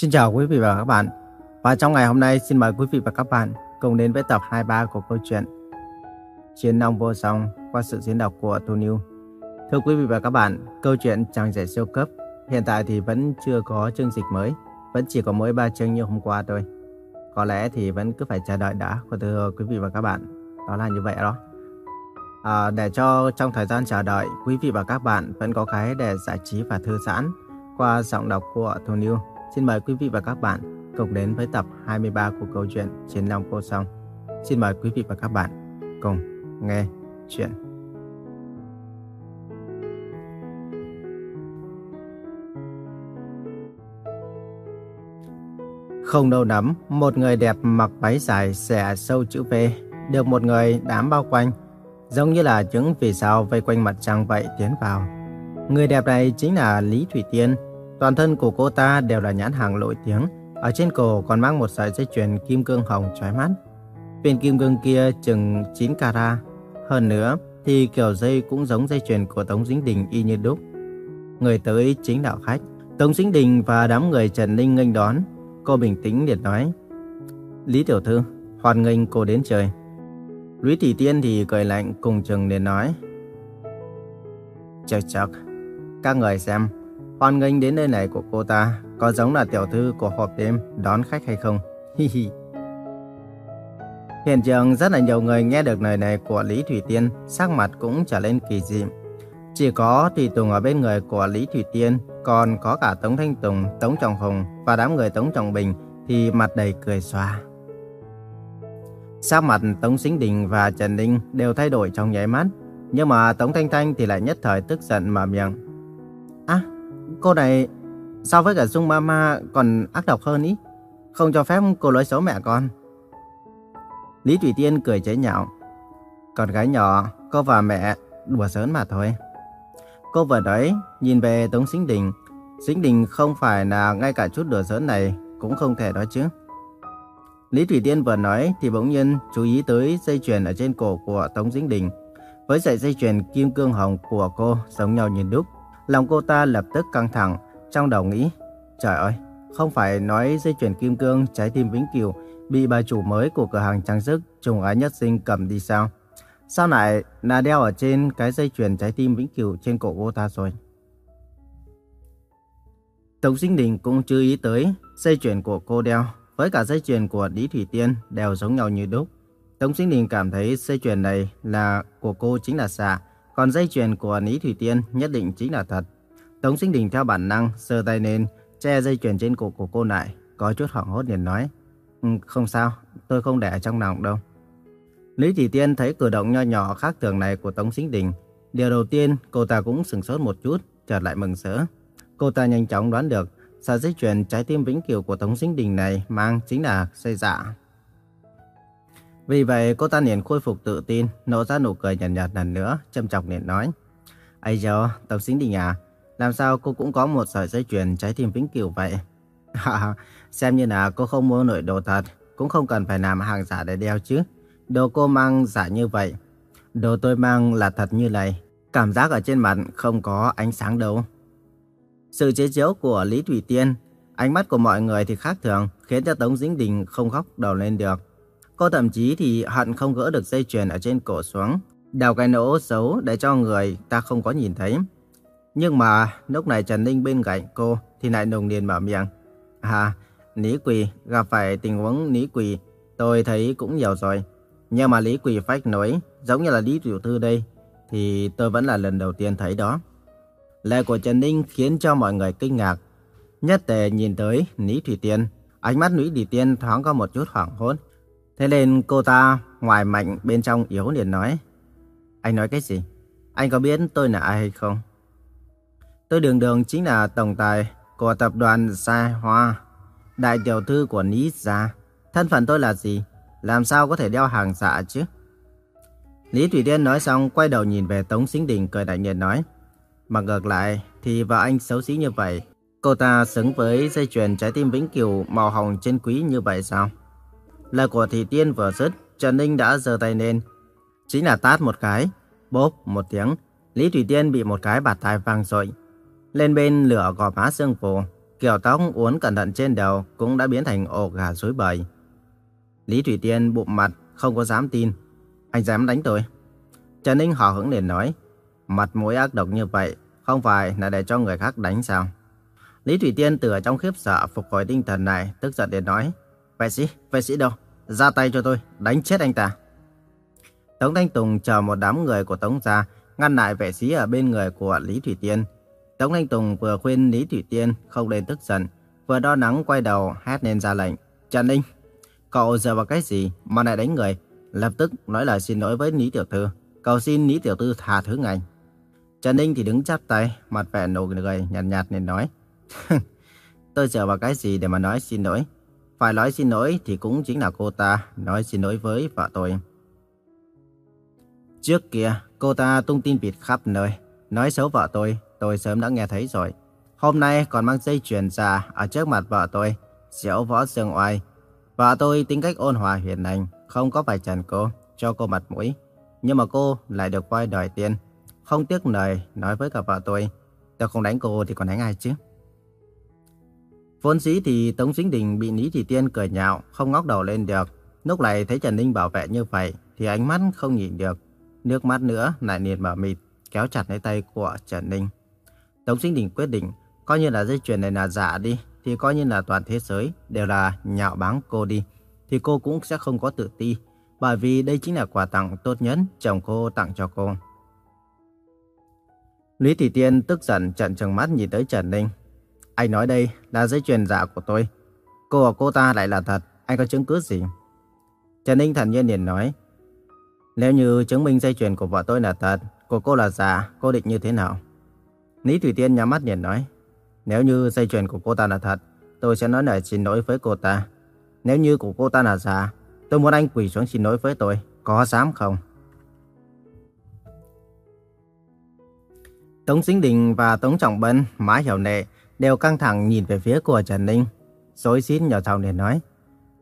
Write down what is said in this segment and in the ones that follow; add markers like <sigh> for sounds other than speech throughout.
Xin chào quý vị và các bạn. Và trong ngày hôm nay xin mời quý vị và các bạn cùng đến với tập 23 của câu chuyện Chiến ông Vô Song qua sự diễn đọc của Tô Nhiêu. Thưa quý vị và các bạn, câu chuyện Chàng rể siêu cấp hiện tại thì vẫn chưa có chương dịch mới, vẫn chỉ có mỗi 3 chương như hôm qua thôi. Có lẽ thì vẫn cứ phải chờ đợi đã, của thưa quý vị và các bạn. Đó là như vậy đó. À, để cho trong thời gian chờ đợi, quý vị và các bạn vẫn có cái để giải trí và thư giãn qua giọng đọc của Tô Nhiêu. Xin mời quý vị và các bạn cùng đến với tập 23 của câu chuyện Chiến Long cô Song. Xin mời quý vị và các bạn cùng nghe chuyện. Không đâu nắm, một người đẹp mặc váy dài xẻ sâu chữ V, được một người đám bao quanh, giống như là những vì sao vây quanh mặt trăng vậy tiến vào. Người đẹp này chính là Lý Thủy Tiên, Toàn thân của cô ta đều là nhãn hàng nổi tiếng. Ở trên cổ còn mang một sợi dây chuyền kim cương hồng chói mắt. Viên kim cương kia chừng 9 carat. Hơn nữa thì kiểu dây cũng giống dây chuyền của Tống Dính Đình y như đúc. Người tới chính đạo khách. Tống Dính Đình và đám người Trần Ninh nghênh đón. Cô bình tĩnh liệt nói. Lý Tiểu Thư, hoan nghênh cô đến chơi. Lý Thị Tiên thì cười lạnh cùng chừng để nói. Chắc chắc, các người xem, Hoan nghênh đến nơi này của cô ta có giống là tiểu thư của hộp đêm đón khách hay không? Hi hi. Hiện trường rất là nhiều người nghe được lời này của Lý Thủy Tiên, sắc mặt cũng trở lên kỳ dị. Chỉ có Thủy Tùng ở bên người của Lý Thủy Tiên, còn có cả Tống Thanh Tùng, Tống Trọng Hùng và đám người Tống Trọng Bình thì mặt đầy cười xòa. Sắc mặt Tống Sinh Đình và Trần Ninh đều thay đổi trong nháy mắt, nhưng mà Tống Thanh Thanh thì lại nhất thời tức giận mà miệng. Cô này so với cả Dung Mama còn ác độc hơn ý. Không cho phép cô nói xấu mẹ con. Lý Thủy Tiên cười chế nhạo. Con gái nhỏ, cô và mẹ đùa giỡn mà thôi. Cô vừa nói, nhìn về Tống Sinh Đình. Sinh Đình không phải là ngay cả chút đùa giỡn này cũng không thể đó chứ. Lý Thủy Tiên vừa nói thì bỗng nhiên chú ý tới dây chuyền ở trên cổ của Tống Dĩnh Đình. Với sợi dây chuyền kim cương hồng của cô giống nhau như đúc. Lòng cô ta lập tức căng thẳng, trong đầu nghĩ, trời ơi, không phải nói dây chuyền kim cương trái tim vĩnh cửu bị bà chủ mới của cửa hàng trang sức trùng ái nhất sinh cầm đi sao? Sao lại là đeo ở trên cái dây chuyền trái tim vĩnh cửu trên cổ cô ta rồi? Tống Sinh Đình cũng chú ý tới dây chuyền của cô đeo với cả dây chuyền của Lý Thủy Tiên đều giống nhau như đúc. Tống Sinh Đình cảm thấy dây chuyền này là của cô chính là xạ, còn dây chuyền của Lý Thủy Tiên nhất định chính là thật. Tống Sinh Đình theo bản năng sơ tay lên, che dây chuyền trên cổ của cô lại, có chút hoảng hốt liền nói. Ừ, không sao, tôi không để ở trong lòng đâu. Lý Thủy Tiên thấy cử động nho nhỏ khác thường này của Tống Sinh Đình. Điều đầu tiên, cô ta cũng sửng sốt một chút, chợt lại mừng rỡ. Cô ta nhanh chóng đoán được, sợi dây chuyền trái tim vĩnh cửu của Tống Sinh Đình này mang chính là dây dạ. Vì vậy cô ta liền khôi phục tự tin, nở ra nụ cười nhạt nhạt lần nữa, châm chọc liền nói. Ây dồ, Tổng Sinh Đình à, làm sao cô cũng có một sợi dây chuyền trái tim vĩnh cửu vậy? <laughs> Xem như là cô không mua nổi đồ thật, cũng không cần phải làm hàng giả để đeo chứ. Đồ cô mang giả như vậy, đồ tôi mang là thật như này. Cảm giác ở trên mặt không có ánh sáng đâu. Sự chế giễu của Lý Thủy Tiên, ánh mắt của mọi người thì khác thường, khiến cho Tống Dĩnh Đình không khóc đầu lên được. Cô thậm chí thì hận không gỡ được dây chuyền ở trên cổ xuống, đào cái nỗ xấu để cho người ta không có nhìn thấy. Nhưng mà lúc này Trần Ninh bên cạnh cô thì lại nồng niên mở miệng. À, Lý Quỳ gặp phải tình huống Lý Quỳ tôi thấy cũng nhiều rồi. Nhưng mà Lý Quỳ phách nói giống như là Lý Tiểu Thư đây thì tôi vẫn là lần đầu tiên thấy đó. Lời của Trần Ninh khiến cho mọi người kinh ngạc. Nhất tề nhìn tới Lý Thủy Tiên, ánh mắt Lý Thủy Tiên thoáng có một chút hoảng hốt. Thế nên cô ta ngoài mạnh bên trong yếu liền nói. Anh nói cái gì? Anh có biết tôi là ai hay không? Tôi đường đường chính là tổng tài của tập đoàn Sa Hoa, đại tiểu thư của Ní Gia. Thân phận tôi là gì? Làm sao có thể đeo hàng giả chứ? Lý Thủy Tiên nói xong quay đầu nhìn về Tống Sinh Đình cười đại nhiên nói. Mà ngược lại thì vợ anh xấu xí như vậy. Cô ta xứng với dây chuyền trái tim vĩnh cửu màu hồng trên quý như vậy sao? Lời của Thị Tiên vừa dứt, Trần Ninh đã giơ tay lên. Chính là tát một cái, bốp một tiếng. Lý Thủy Tiên bị một cái bạt tai vang rồi. Lên bên lửa gò má xương phù. kiểu tóc uốn cẩn thận trên đầu cũng đã biến thành ổ gà rối bời. Lý Thủy Tiên bụng mặt, không có dám tin. Anh dám đánh tôi. Trần Ninh hò hững liền nói, mặt mũi ác độc như vậy, không phải là để cho người khác đánh sao? Lý Thủy Tiên từ trong khiếp sợ phục hồi tinh thần này, tức giận để nói, vệ sĩ, vệ sĩ đâu? Ra tay cho tôi, đánh chết anh ta. Tống Thanh Tùng chờ một đám người của Tống gia ngăn lại vệ sĩ ở bên người của Lý Thủy Tiên. Tống Thanh Tùng vừa khuyên Lý Thủy Tiên không nên tức giận, vừa đo nắng quay đầu hét lên ra lệnh. Trần Ninh, cậu giờ vào cái gì mà lại đánh người? Lập tức nói lời xin lỗi với Lý Tiểu Thư, cầu xin Lý Tiểu Thư tha thứ ngài. Trần Ninh thì đứng chắp tay, mặt vẻ nụ cười nhạt nhạt nên nói. <laughs> Tôi giờ vào cái gì để mà nói xin lỗi? Phải nói xin lỗi thì cũng chính là cô ta nói xin lỗi với vợ tôi. Trước kia, cô ta tung tin bịt khắp nơi, nói xấu vợ tôi, tôi sớm đã nghe thấy rồi. Hôm nay còn mang dây chuyền ra ở trước mặt vợ tôi, diễu võ dương oai. Vợ tôi tính cách ôn hòa hiền lành, không có phải trần cô, cho cô mặt mũi. Nhưng mà cô lại được quay đòi tiền, không tiếc lời nói với cả vợ tôi. Tôi không đánh cô thì còn đánh ai chứ? Vốn dĩ thì Tống Dính Đình bị Lý Thị Tiên cười nhạo, không ngóc đầu lên được. Lúc này thấy Trần Ninh bảo vệ như vậy thì ánh mắt không nhìn được. Nước mắt nữa lại liền mở mịt, kéo chặt lấy tay của Trần Ninh. Tống Dính Đình quyết định, coi như là dây chuyền này là giả đi, thì coi như là toàn thế giới đều là nhạo báng cô đi. Thì cô cũng sẽ không có tự ti, bởi vì đây chính là quà tặng tốt nhất chồng cô tặng cho cô. Lý Thị Tiên tức giận trận trừng mắt nhìn tới Trần Ninh. Anh nói đây là dây chuyền giả của tôi. Cô và cô ta lại là thật, anh có chứng cứ gì? Trần Ninh thản nhiên liền nói. Nếu như chứng minh dây chuyền của vợ tôi là thật, của cô là giả, cô định như thế nào? Lý Thủy Tiên nhắm mắt liền nói. Nếu như dây chuyền của cô ta là thật, tôi sẽ nói lời xin lỗi với cô ta. Nếu như của cô ta là giả, tôi muốn anh quỳ xuống xin lỗi với tôi, có dám không? Tống Sinh Đình và Tống Trọng Bân, mãi Hiểu Nệ đều căng thẳng nhìn về phía của Trần Ninh. Dối xít nhỏ giọng để nói.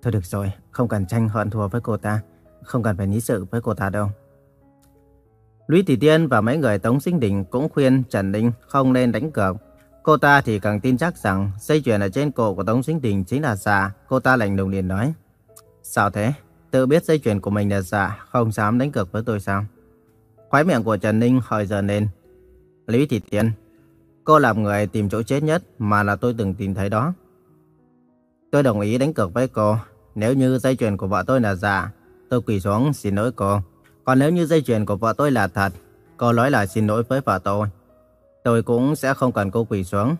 Thôi được rồi, không cần tranh hận thua với cô ta. Không cần phải lý sự với cô ta đâu. Lũy Thị Tiên và mấy người Tống Sinh Đình cũng khuyên Trần Ninh không nên đánh cược. Cô ta thì càng tin chắc rằng dây chuyền ở trên cổ của Tống Sinh Đình chính là giả. Cô ta lạnh lùng liền nói. Sao thế? Tự biết dây chuyền của mình là giả, không dám đánh cược với tôi sao? Khói miệng của Trần Ninh hơi giờ lên. Lý Thị Tiên, cô làm người tìm chỗ chết nhất mà là tôi từng tìm thấy đó. Tôi đồng ý đánh cược với cô. Nếu như dây chuyền của vợ tôi là giả, tôi quỳ xuống xin lỗi cô. Còn nếu như dây chuyền của vợ tôi là thật, cô nói là xin lỗi với vợ tôi. Tôi cũng sẽ không cần cô quỳ xuống.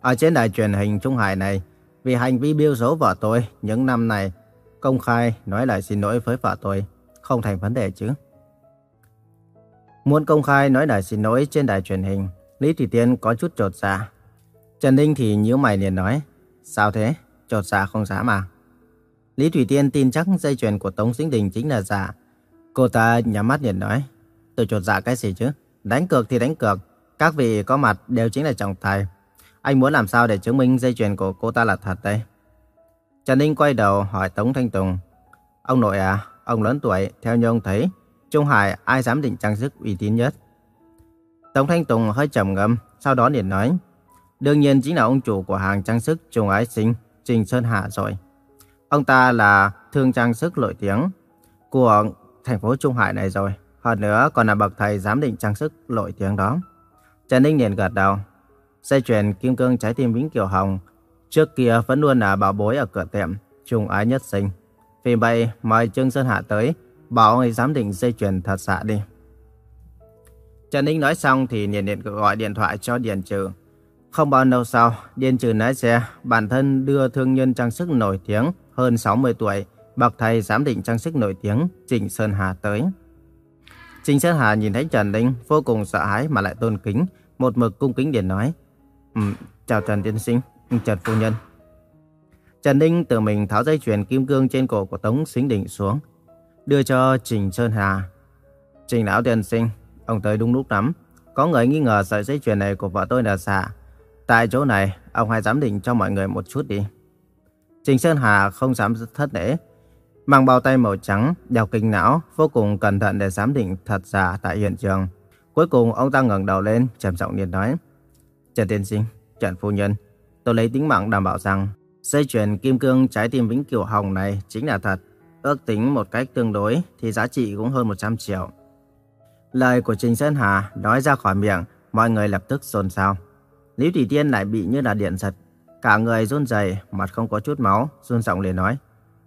Ở trên đài truyền hình Trung Hải này, vì hành vi biêu xấu vợ tôi những năm này, công khai nói lại xin lỗi với vợ tôi, không thành vấn đề chứ. Muốn công khai nói lời xin lỗi trên đài truyền hình, Lý Thủy Tiên có chút trột dạ. Trần Ninh thì nhíu mày liền nói, sao thế, trột dạ không dám mà. Lý Thủy Tiên tin chắc dây chuyền của Tống Sinh Đình chính là giả. Cô ta nhắm mắt liền nói, tôi trột dạ cái gì chứ? Đánh cược thì đánh cược, các vị có mặt đều chính là trọng tài. Anh muốn làm sao để chứng minh dây chuyền của cô ta là thật đây? Trần Ninh quay đầu hỏi Tống Thanh Tùng, ông nội à, ông lớn tuổi, theo như ông thấy, Trung Hải ai dám định trang sức uy tín nhất? Tống Thanh Tùng hơi trầm ngâm, sau đó liền nói. Đương nhiên chính là ông chủ của hàng trang sức Trung Ái Sinh, Trình Sơn Hạ rồi. Ông ta là thương trang sức nổi tiếng của thành phố Trung Hải này rồi. Hơn nữa còn là bậc thầy giám định trang sức nổi tiếng đó. Trần Ninh liền gật đầu. Dây chuyền kim cương trái tim Vĩnh Kiều Hồng trước kia vẫn luôn là bảo bối ở cửa tiệm Trung Ái Nhất Sinh. Vì vậy mời Trương Sơn Hạ tới bảo ông ấy giám định dây chuyền thật xạ đi. Trần Ninh nói xong thì liền điện gọi điện thoại cho Điền Trừ. Không bao lâu sau, Điền Trừ lái xe, bản thân đưa thương nhân trang sức nổi tiếng hơn 60 tuổi, bậc thầy giám định trang sức nổi tiếng Trịnh Sơn Hà tới. Trịnh Sơn Hà nhìn thấy Trần Ninh vô cùng sợ hãi mà lại tôn kính, một mực cung kính Điền nói. Um, chào Trần Tiên Sinh, ừ, Trần Phu Nhân. Trần Ninh tự mình tháo dây chuyền kim cương trên cổ của Tống Xính Đình xuống, đưa cho Trình Sơn Hà. Trình lão tiên sinh, ông tới đúng lúc lắm. Có người nghi ngờ sợi dây chuyền này của vợ tôi là giả. Tại chỗ này, ông hãy giám định cho mọi người một chút đi. Trình Sơn Hà không dám thất lễ. Mang bao tay màu trắng, đeo kinh não, vô cùng cẩn thận để giám định thật giả tại hiện trường. Cuối cùng ông ta ngẩng đầu lên, trầm giọng liền nói. Trần tiên sinh, Trần phu nhân, Tôi lấy tính mạng đảm bảo rằng dây chuyền kim cương trái tim vĩnh cửu hồng này chính là thật. Ước tính một cách tương đối thì giá trị cũng hơn 100 triệu. Lời của Trình Sơn Hà nói ra khỏi miệng, mọi người lập tức xôn xao. Lý Thủy Tiên lại bị như là điện giật. Cả người run rẩy, mặt không có chút máu, run giọng liền nói.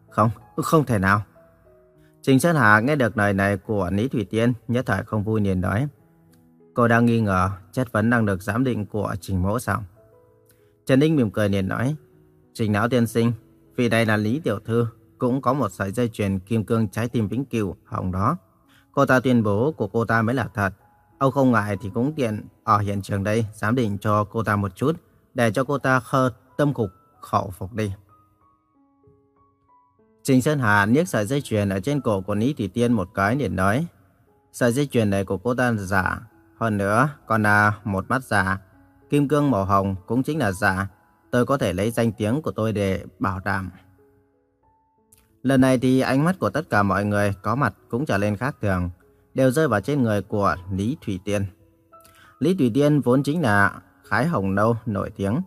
Không, không thể nào. Trình Sơn Hà nghe được lời này của Lý Thủy Tiên, nhất thời không vui liền nói. Cô đang nghi ngờ chất vấn năng lực giám định của Trình Mỗ sao? Trần Ninh mỉm cười liền nói. Trình Lão Tiên Sinh, vì đây là Lý Tiểu Thư, cũng có một sợi dây chuyền kim cương trái tim vĩnh cửu hồng đó. Cô ta tuyên bố của cô ta mới là thật. Ông không ngại thì cũng tiện ở hiện trường đây, giám định cho cô ta một chút, để cho cô ta khơ tâm cục, khẩu phục đi. Trình Sơn Hà niếc sợi dây chuyền ở trên cổ của Lý Thủy Tiên một cái để nói. Sợi dây chuyền này của cô ta là giả. Hơn nữa, còn là một mắt giả. Kim cương màu hồng cũng chính là giả. Tôi có thể lấy danh tiếng của tôi để bảo đảm. Lần này thì ánh mắt của tất cả mọi người có mặt cũng trở lên khác thường, đều rơi vào trên người của Lý Thủy Tiên. Lý Thủy Tiên vốn chính là khái hồng nâu nổi tiếng.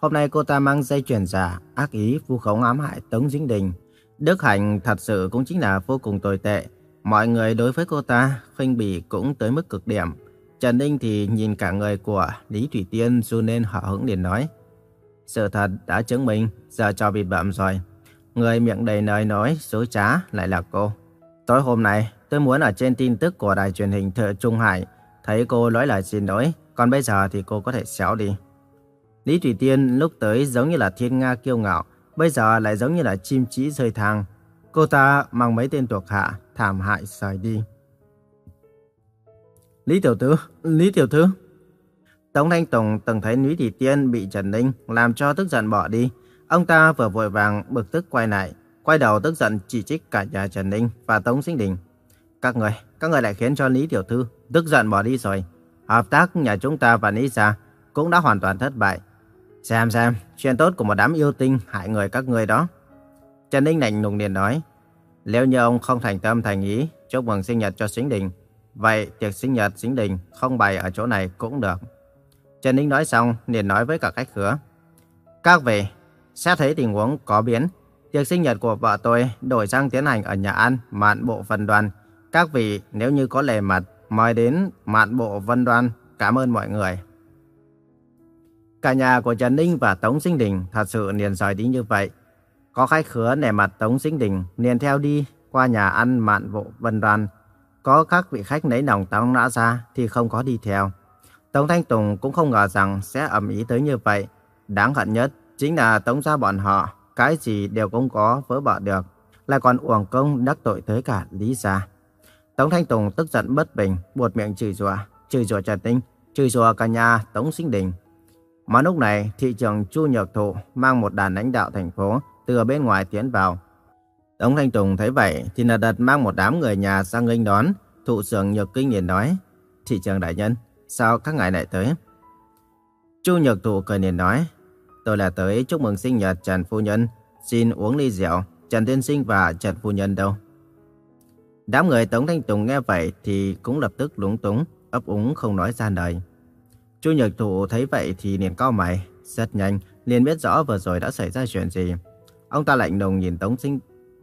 Hôm nay cô ta mang dây chuyền giả, ác ý vu khống ám hại Tống Dính Đình. Đức hạnh thật sự cũng chính là vô cùng tồi tệ. Mọi người đối với cô ta khinh bỉ cũng tới mức cực điểm. Trần Ninh thì nhìn cả người của Lý Thủy Tiên run nên hở hững liền nói. Sự thật đã chứng minh, giờ cho bị bậm rồi. Người miệng đầy lời nói dối trá lại là cô. Tối hôm nay, tôi muốn ở trên tin tức của đài truyền hình Thợ Trung Hải thấy cô nói lời xin lỗi, còn bây giờ thì cô có thể xéo đi. Lý Thủy Tiên lúc tới giống như là thiên nga kiêu ngạo, bây giờ lại giống như là chim chí rơi thang. Cô ta mang mấy tên thuộc hạ, thảm hại rời đi. Lý Tiểu Thư, Lý Tiểu Thư. Tống Thanh Tùng từng thấy Lý Thị Tiên bị Trần Ninh làm cho tức giận bỏ đi, Ông ta vừa vội vàng bực tức quay lại, quay đầu tức giận chỉ trích cả nhà Trần Ninh và Tống Sinh Đình. Các người, các người lại khiến cho Lý Tiểu Thư tức giận bỏ đi rồi. Hợp tác nhà chúng ta và Lý Gia cũng đã hoàn toàn thất bại. Xem xem, chuyện tốt của một đám yêu tinh hại người các người đó. Trần Ninh lạnh lùng liền nói, nếu như ông không thành tâm thành ý chúc mừng sinh nhật cho Sinh Đình, vậy tiệc sinh nhật Sinh Đình không bày ở chỗ này cũng được. Trần Ninh nói xong liền nói với cả khách khứa. Các vị, Xét thấy tình huống có biến, tiệc sinh nhật của vợ tôi đổi sang tiến hành ở nhà ăn mạn bộ vân đoàn, Các vị nếu như có lề mặt, mời đến mạn bộ vân đoan. Cảm ơn mọi người. Cả nhà của Trần Ninh và Tống Sinh Đình thật sự liền rời đi như vậy. Có khách khứa nể mặt Tống Sinh Đình liền theo đi qua nhà ăn mạn bộ vân đoàn, Có các vị khách nấy nòng Tống nã ra thì không có đi theo. Tống Thanh Tùng cũng không ngờ rằng sẽ ầm ý tới như vậy. Đáng hận nhất Chính là tống ra bọn họ, cái gì đều không có vỡ bỏ được, lại còn uổng công đắc tội tới cả Lý Gia. Tống Thanh Tùng tức giận bất bình, buột miệng chửi rủa, chửi rủa Trần Tinh, chửi rủa cả nhà Tống Sinh Đình. Mà lúc này, thị trường Chu Nhược Thụ mang một đàn lãnh đạo thành phố từ bên ngoài tiến vào. Tống Thanh Tùng thấy vậy thì là đợt mang một đám người nhà sang nghênh đón. Thụ trưởng Nhược Kinh liền nói, thị trường đại nhân, sao các ngài lại tới? Chu Nhược Thụ cười liền nói, Tôi là tới chúc mừng sinh nhật Trần Phu Nhân. Xin uống ly rượu. Trần Tiên Sinh và Trần Phu Nhân đâu? Đám người Tống Thanh Tùng nghe vậy thì cũng lập tức lúng túng, ấp úng không nói ra lời. Chu Nhật Thụ thấy vậy thì liền cau mày, rất nhanh, liền biết rõ vừa rồi đã xảy ra chuyện gì. Ông ta lạnh lùng nhìn Tống Sinh,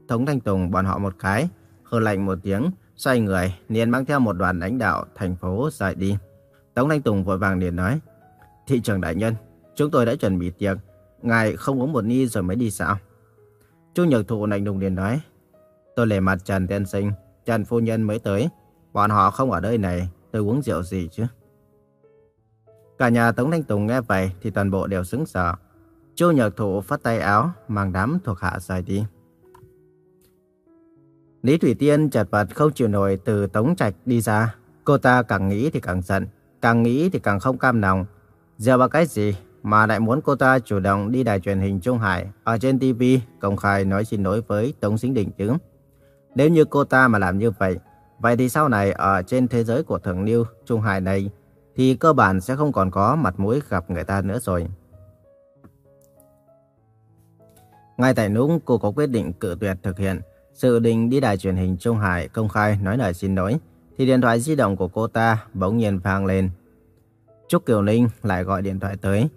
Tống Thanh Tùng bọn họ một cái, hừ lạnh một tiếng, xoay người, liền mang theo một đoàn lãnh đạo thành phố rời đi. Tống Thanh Tùng vội vàng liền nói, thị trường đại nhân, Chúng tôi đã chuẩn bị tiệc, ngài không uống một ly rồi mới đi sao? Chu Nhật Thụ lạnh lùng liền nói, tôi lề mặt Trần Tiên Sinh, Trần Phu Nhân mới tới, bọn họ không ở đây này, tôi uống rượu gì chứ? Cả nhà Tống Thanh Tùng nghe vậy thì toàn bộ đều sững sờ. Chu Nhật Thụ phát tay áo, mang đám thuộc hạ rời đi. Lý Thủy Tiên chật vật không chịu nổi từ Tống Trạch đi ra. Cô ta càng nghĩ thì càng giận, càng nghĩ thì càng không cam lòng. giờ vào cái gì mà lại muốn cô ta chủ động đi đài truyền hình Trung Hải ở trên TV công khai nói xin lỗi với Tống Sinh Đình chứ. Nếu như cô ta mà làm như vậy, vậy thì sau này ở trên thế giới của Thượng Lưu Trung Hải này thì cơ bản sẽ không còn có mặt mũi gặp người ta nữa rồi. Ngay tại lúc cô có quyết định cự tuyệt thực hiện sự định đi đài truyền hình Trung Hải công khai nói lời xin lỗi, thì điện thoại di động của cô ta bỗng nhiên vang lên. Trúc Kiều Ninh lại gọi điện thoại tới.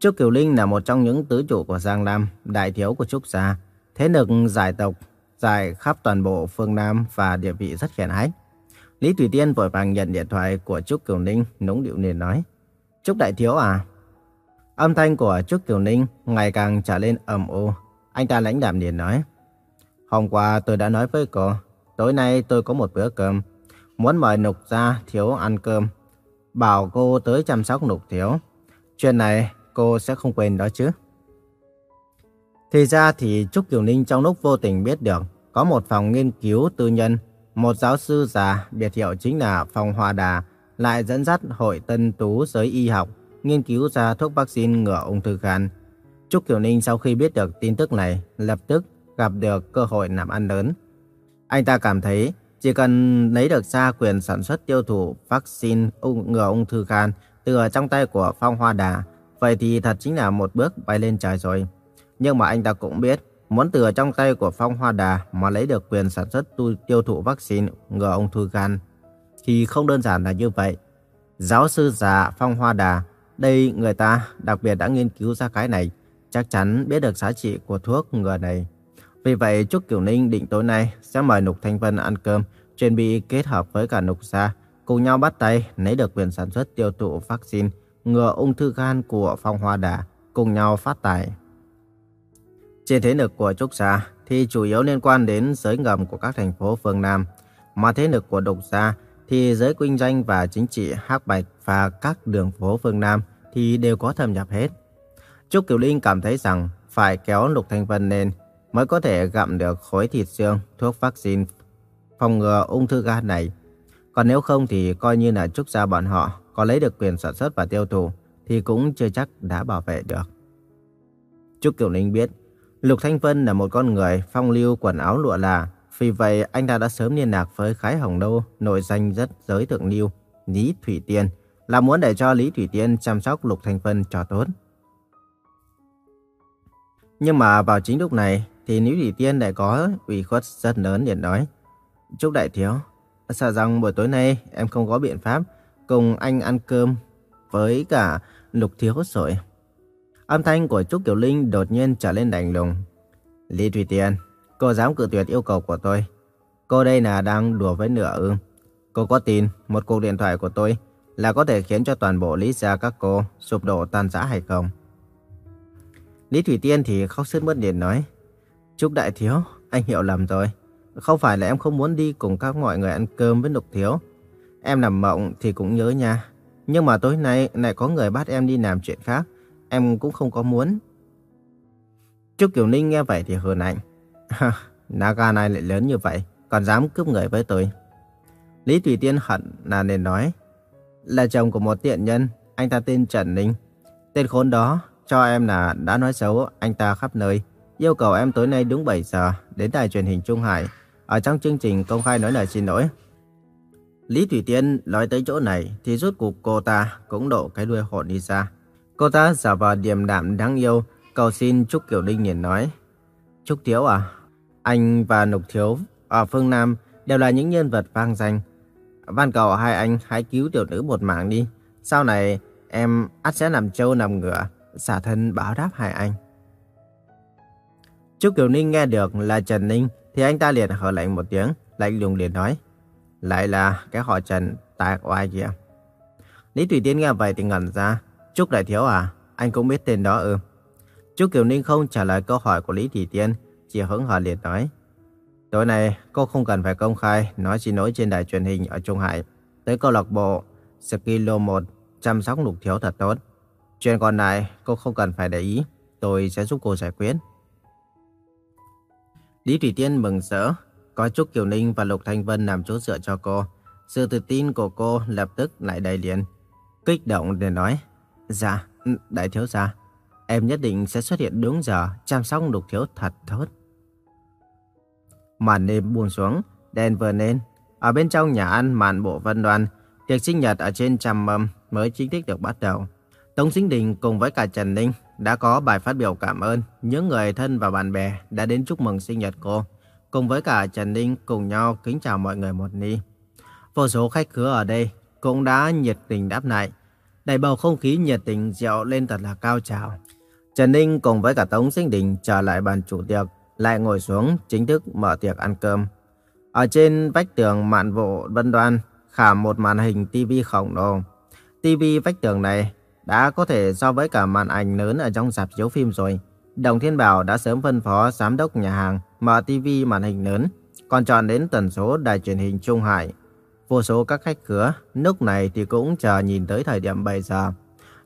Trúc Kiều Linh là một trong những tứ chủ của Giang Nam, đại thiếu của Trúc Gia. Thế lực giải tộc, dài khắp toàn bộ phương Nam và địa vị rất hiển hách. Lý Thủy Tiên vội vàng nhận điện thoại của Trúc Kiều Ninh, nũng điệu liền nói. Trúc Đại Thiếu à? Âm thanh của Trúc Kiều Ninh ngày càng trở lên ầm ồ. Anh ta lãnh đạm liền nói. Hôm qua tôi đã nói với cô, tối nay tôi có một bữa cơm. Muốn mời Nục gia Thiếu ăn cơm. Bảo cô tới chăm sóc Nục Thiếu. Chuyện này cô sẽ không quên đó chứ. Thì ra thì Trúc Kiều Ninh trong lúc vô tình biết được có một phòng nghiên cứu tư nhân, một giáo sư già biệt hiệu chính là Phòng Hoa Đà lại dẫn dắt hội tân tú giới y học nghiên cứu ra thuốc vaccine ngừa ung thư gan. Trúc Kiều Ninh sau khi biết được tin tức này lập tức gặp được cơ hội làm ăn lớn. Anh ta cảm thấy chỉ cần lấy được ra quyền sản xuất tiêu thụ vaccine ngừa ung thư gan từ ở trong tay của Phong Hoa Đà, vậy thì thật chính là một bước bay lên trời rồi. Nhưng mà anh ta cũng biết, muốn từ ở trong tay của Phong Hoa Đà mà lấy được quyền sản xuất tu, tiêu thụ vaccine ngừa ung thư gan thì không đơn giản là như vậy. Giáo sư già Phong Hoa Đà, đây người ta đặc biệt đã nghiên cứu ra cái này, chắc chắn biết được giá trị của thuốc ngừa này. Vì vậy, Trúc Kiều Ninh định tối nay sẽ mời Nục Thanh Vân ăn cơm, chuẩn bị kết hợp với cả Nục Gia, cùng nhau bắt tay lấy được quyền sản xuất tiêu thụ vaccine ngừa ung thư gan của Phong Hoa Đà, cùng nhau phát tài. Trên thế lực của Trúc Gia thì chủ yếu liên quan đến giới ngầm của các thành phố phương Nam, mà thế lực của Độc Gia thì giới kinh doanh và chính trị Hắc Bạch và các đường phố phương Nam thì đều có thâm nhập hết. Trúc Kiều Linh cảm thấy rằng phải kéo Lục Thanh Vân lên mới có thể gặm được khối thịt xương thuốc vaccine phòng ngừa ung thư gan này. Còn nếu không thì coi như là Trúc gia bọn họ có lấy được quyền sản xuất và tiêu thụ thì cũng chưa chắc đã bảo vệ được. Trúc Kiều Ninh biết Lục Thanh Vân là một con người phong lưu quần áo lụa là, vì vậy anh ta đã sớm liên lạc với Khái Hồng Đô, nội danh rất giới thượng lưu, Lý Thủy Tiên, là muốn để cho Lý Thủy Tiên chăm sóc Lục Thanh Vân cho tốt. Nhưng mà vào chính lúc này thì Lý Thủy Tiên lại có ủy khuất rất lớn để nói. Trúc Đại Thiếu, sợ rằng buổi tối nay em không có biện pháp cùng anh ăn cơm với cả Lục Thiếu rồi. Âm thanh của Trúc Kiều Linh đột nhiên trở lên đành lùng. Lý Thủy Tiên, cô dám cự tuyệt yêu cầu của tôi. Cô đây là đang đùa với nửa ư. Cô có tin một cuộc điện thoại của tôi là có thể khiến cho toàn bộ Lý gia các cô sụp đổ tan rã hay không? Lý Thủy Tiên thì khóc sướt mướt liền nói. Trúc Đại Thiếu, anh hiểu lầm rồi. Không phải là em không muốn đi cùng các mọi người ăn cơm với Lục Thiếu. Em nằm mộng thì cũng nhớ nha. Nhưng mà tối nay lại có người bắt em đi làm chuyện khác em cũng không có muốn. Trúc Kiều Ninh nghe vậy thì hờn ảnh. <laughs> Naga này lại lớn như vậy, còn dám cướp người với tôi. Lý Tùy Tiên hận là nên nói. Là chồng của một tiện nhân, anh ta tên Trần Ninh. Tên khốn đó cho em là đã nói xấu anh ta khắp nơi. Yêu cầu em tối nay đúng 7 giờ đến đài truyền hình Trung Hải. Ở trong chương trình công khai nói lời xin lỗi. Lý Thủy Tiên nói tới chỗ này thì rốt cuộc cô ta cũng độ cái đuôi hồn đi ra. Cô ta giả vờ điềm đạm đáng yêu, cầu xin Trúc Kiều Đinh nhìn nói. Trúc Thiếu à, anh và Nục Thiếu ở phương Nam đều là những nhân vật vang danh. Van cầu hai anh hãy cứu tiểu nữ một mạng đi. Sau này em ắt sẽ làm trâu nằm ngựa, xả thân báo đáp hai anh. Trúc Kiều Ninh nghe được là Trần Ninh thì anh ta liền hờ lạnh một tiếng, lạnh lùng liền nói. Lại là cái họ Trần tạc oai kia. Lý Thủy Tiên nghe vậy thì ngẩn ra, Trúc Đại Thiếu à, anh cũng biết tên đó ư? Trúc Kiều Ninh không trả lời câu hỏi của Lý thủy Tiên, chỉ hứng hờ liền nói. Tối nay, cô không cần phải công khai nói xin lỗi trên đài truyền hình ở Trung Hải. Tới câu lạc bộ Skilo 1 chăm sóc lục thiếu thật tốt. Chuyện còn lại, cô không cần phải để ý. Tôi sẽ giúp cô giải quyết. Lý Thủy Tiên mừng rỡ, có Trúc Kiều Ninh và Lục Thanh Vân làm chỗ dựa cho cô. Sự tự tin của cô lập tức lại đầy liền. Kích động để nói. Dạ, đại thiếu gia, em nhất định sẽ xuất hiện đúng giờ chăm sóc lục thiếu thật tốt. Màn đêm buông xuống, đèn vừa lên. Ở bên trong nhà ăn màn bộ vân đoan, tiệc sinh nhật ở trên trăm mâm mới chính thức được bắt đầu. Tống Sinh Đình cùng với cả Trần Ninh đã có bài phát biểu cảm ơn những người thân và bạn bè đã đến chúc mừng sinh nhật cô. Cùng với cả Trần Ninh cùng nhau kính chào mọi người một ni. Vô số khách khứa ở đây cũng đã nhiệt tình đáp lại. đẩy bầu không khí nhiệt tình rượu lên thật là cao trào. Trần Ninh cùng với cả Tống Sinh Đình trở lại bàn chủ tiệc, lại ngồi xuống chính thức mở tiệc ăn cơm. Ở trên vách tường mạn vụ vân đoan khả một màn hình TV khổng lồ. TV vách tường này đã có thể so với cả màn ảnh lớn ở trong dạp chiếu phim rồi. Đồng Thiên Bảo đã sớm phân phó giám đốc nhà hàng mở TV màn hình lớn, còn chọn đến tần số đài truyền hình Trung Hải. Vô số các khách khứa lúc này thì cũng chờ nhìn tới thời điểm 7 giờ.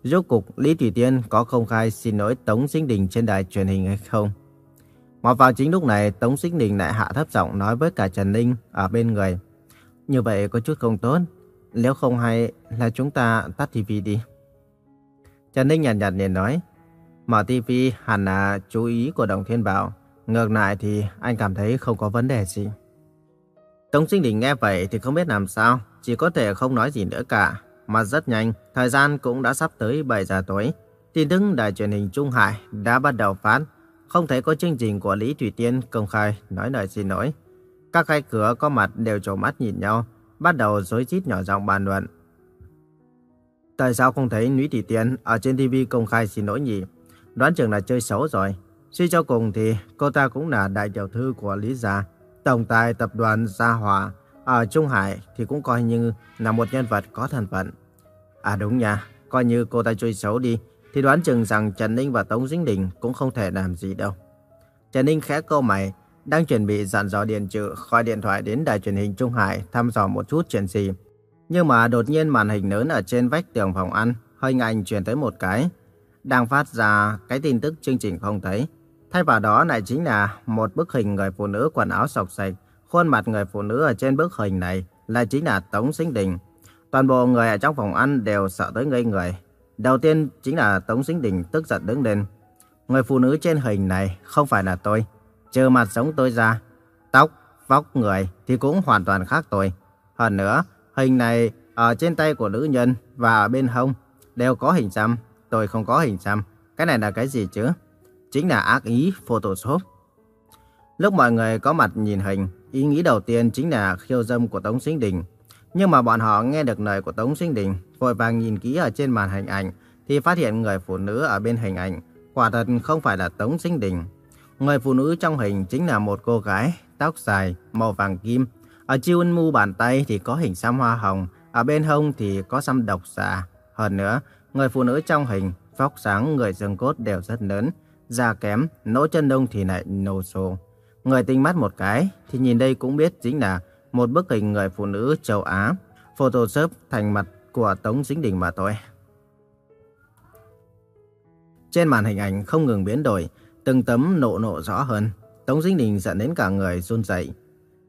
Rốt cục Lý Thủy Tiên có công khai xin lỗi Tống Sinh Đình trên đài truyền hình hay không? Mà vào chính lúc này Tống Sinh Đình lại hạ thấp giọng nói với cả Trần Ninh ở bên người. Như vậy có chút không tốt. Nếu không hay là chúng ta tắt TV đi. Trần Ninh nhàn nhạt liền nói. Mở TV hẳn là chú ý của Đồng Thiên Bảo. Ngược lại thì anh cảm thấy không có vấn đề gì. Tống Sinh Đình nghe vậy thì không biết làm sao. Chỉ có thể không nói gì nữa cả. Mà rất nhanh, thời gian cũng đã sắp tới 7 giờ tối. Tin tức đài truyền hình Trung Hải đã bắt đầu phát. Không thấy có chương trình của Lý Thủy Tiên công khai nói lời xin lỗi. Các khách cửa có mặt đều trổ mắt nhìn nhau, bắt đầu rối rít nhỏ giọng bàn luận. Tại sao không thấy Lý Thủy Tiên ở trên TV công khai xin lỗi nhỉ? Đoán chừng là chơi xấu rồi. Suy cho cùng thì cô ta cũng là đại tiểu thư của Lý Gia, tổng tài tập đoàn Gia Hòa. Ở Trung Hải thì cũng coi như là một nhân vật có thân phận. À đúng nha, coi như cô ta chơi xấu đi, thì đoán chừng rằng Trần Ninh và Tống Dính Đình cũng không thể làm gì đâu. Trần Ninh khẽ câu mày, đang chuẩn bị dặn dò điện Trự khỏi điện thoại đến đài truyền hình Trung Hải thăm dò một chút chuyện gì. Nhưng mà đột nhiên màn hình lớn ở trên vách tường phòng ăn, hơi ngành truyền tới một cái. Đang phát ra cái tin tức chương trình không thấy. Thay vào đó lại chính là một bức hình người phụ nữ quần áo sọc sạch. Khuôn mặt người phụ nữ ở trên bức hình này là chính là Tống Sinh Đình. Toàn bộ người ở trong phòng ăn đều sợ tới ngây người. Đầu tiên chính là Tống Sinh Đình tức giận đứng lên. Người phụ nữ trên hình này không phải là tôi. Trừ mặt giống tôi ra, tóc, vóc người thì cũng hoàn toàn khác tôi. Hơn nữa, hình này ở trên tay của nữ nhân và ở bên hông đều có hình xăm. Tôi không có hình xăm. Cái này là cái gì chứ? Chính là ác ý Photoshop. Lúc mọi người có mặt nhìn hình, ý nghĩ đầu tiên chính là khiêu dâm của Tống Sinh Đình. Nhưng mà bọn họ nghe được lời của Tống Sinh Đình, vội vàng nhìn kỹ ở trên màn hình ảnh, thì phát hiện người phụ nữ ở bên hình ảnh, quả thật không phải là Tống Sinh Đình. Người phụ nữ trong hình chính là một cô gái, tóc dài, màu vàng kim. Ở chiêu mu bàn tay thì có hình xăm hoa hồng, ở bên hông thì có xăm độc xà. Hơn nữa, người phụ nữ trong hình, vóc sáng, người xương cốt đều rất lớn, da kém, nỗ chân đông thì lại nâu xô. Người tinh mắt một cái thì nhìn đây cũng biết chính là một bức hình người phụ nữ châu Á, photoshop thành mặt của Tống Dính Đình mà thôi. Trên màn hình ảnh không ngừng biến đổi, từng tấm nộ nộ rõ hơn. Tống Dính Đình giận đến cả người run rẩy.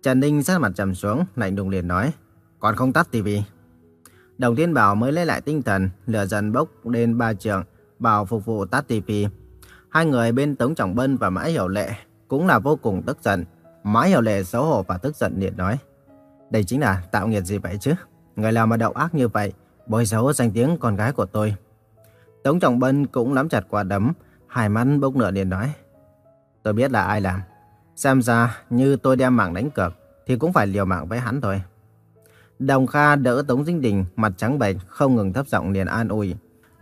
Trần Ninh sát mặt trầm xuống, lạnh đùng liền nói, còn không tắt tivi. Đồng Thiên Bảo mới lấy lại tinh thần, lửa dần bốc lên ba trường, bảo phục vụ tắt TV. Hai người bên Tống Trọng Bân và Mã Hiểu Lệ cũng là vô cùng tức giận. Mã Hiểu Lệ xấu hổ và tức giận liền nói, đây chính là tạo nghiệt gì vậy chứ? Người làm mà đậu ác như vậy, bôi xấu danh tiếng con gái của tôi. Tống Trọng Bân cũng nắm chặt quả đấm, hai mắt bốc lửa liền nói. Tôi biết là ai làm. Xem ra như tôi đem mạng đánh cược thì cũng phải liều mạng với hắn thôi. Đồng Kha đỡ Tống Dinh Đình mặt trắng bệch không ngừng thấp giọng liền an ủi.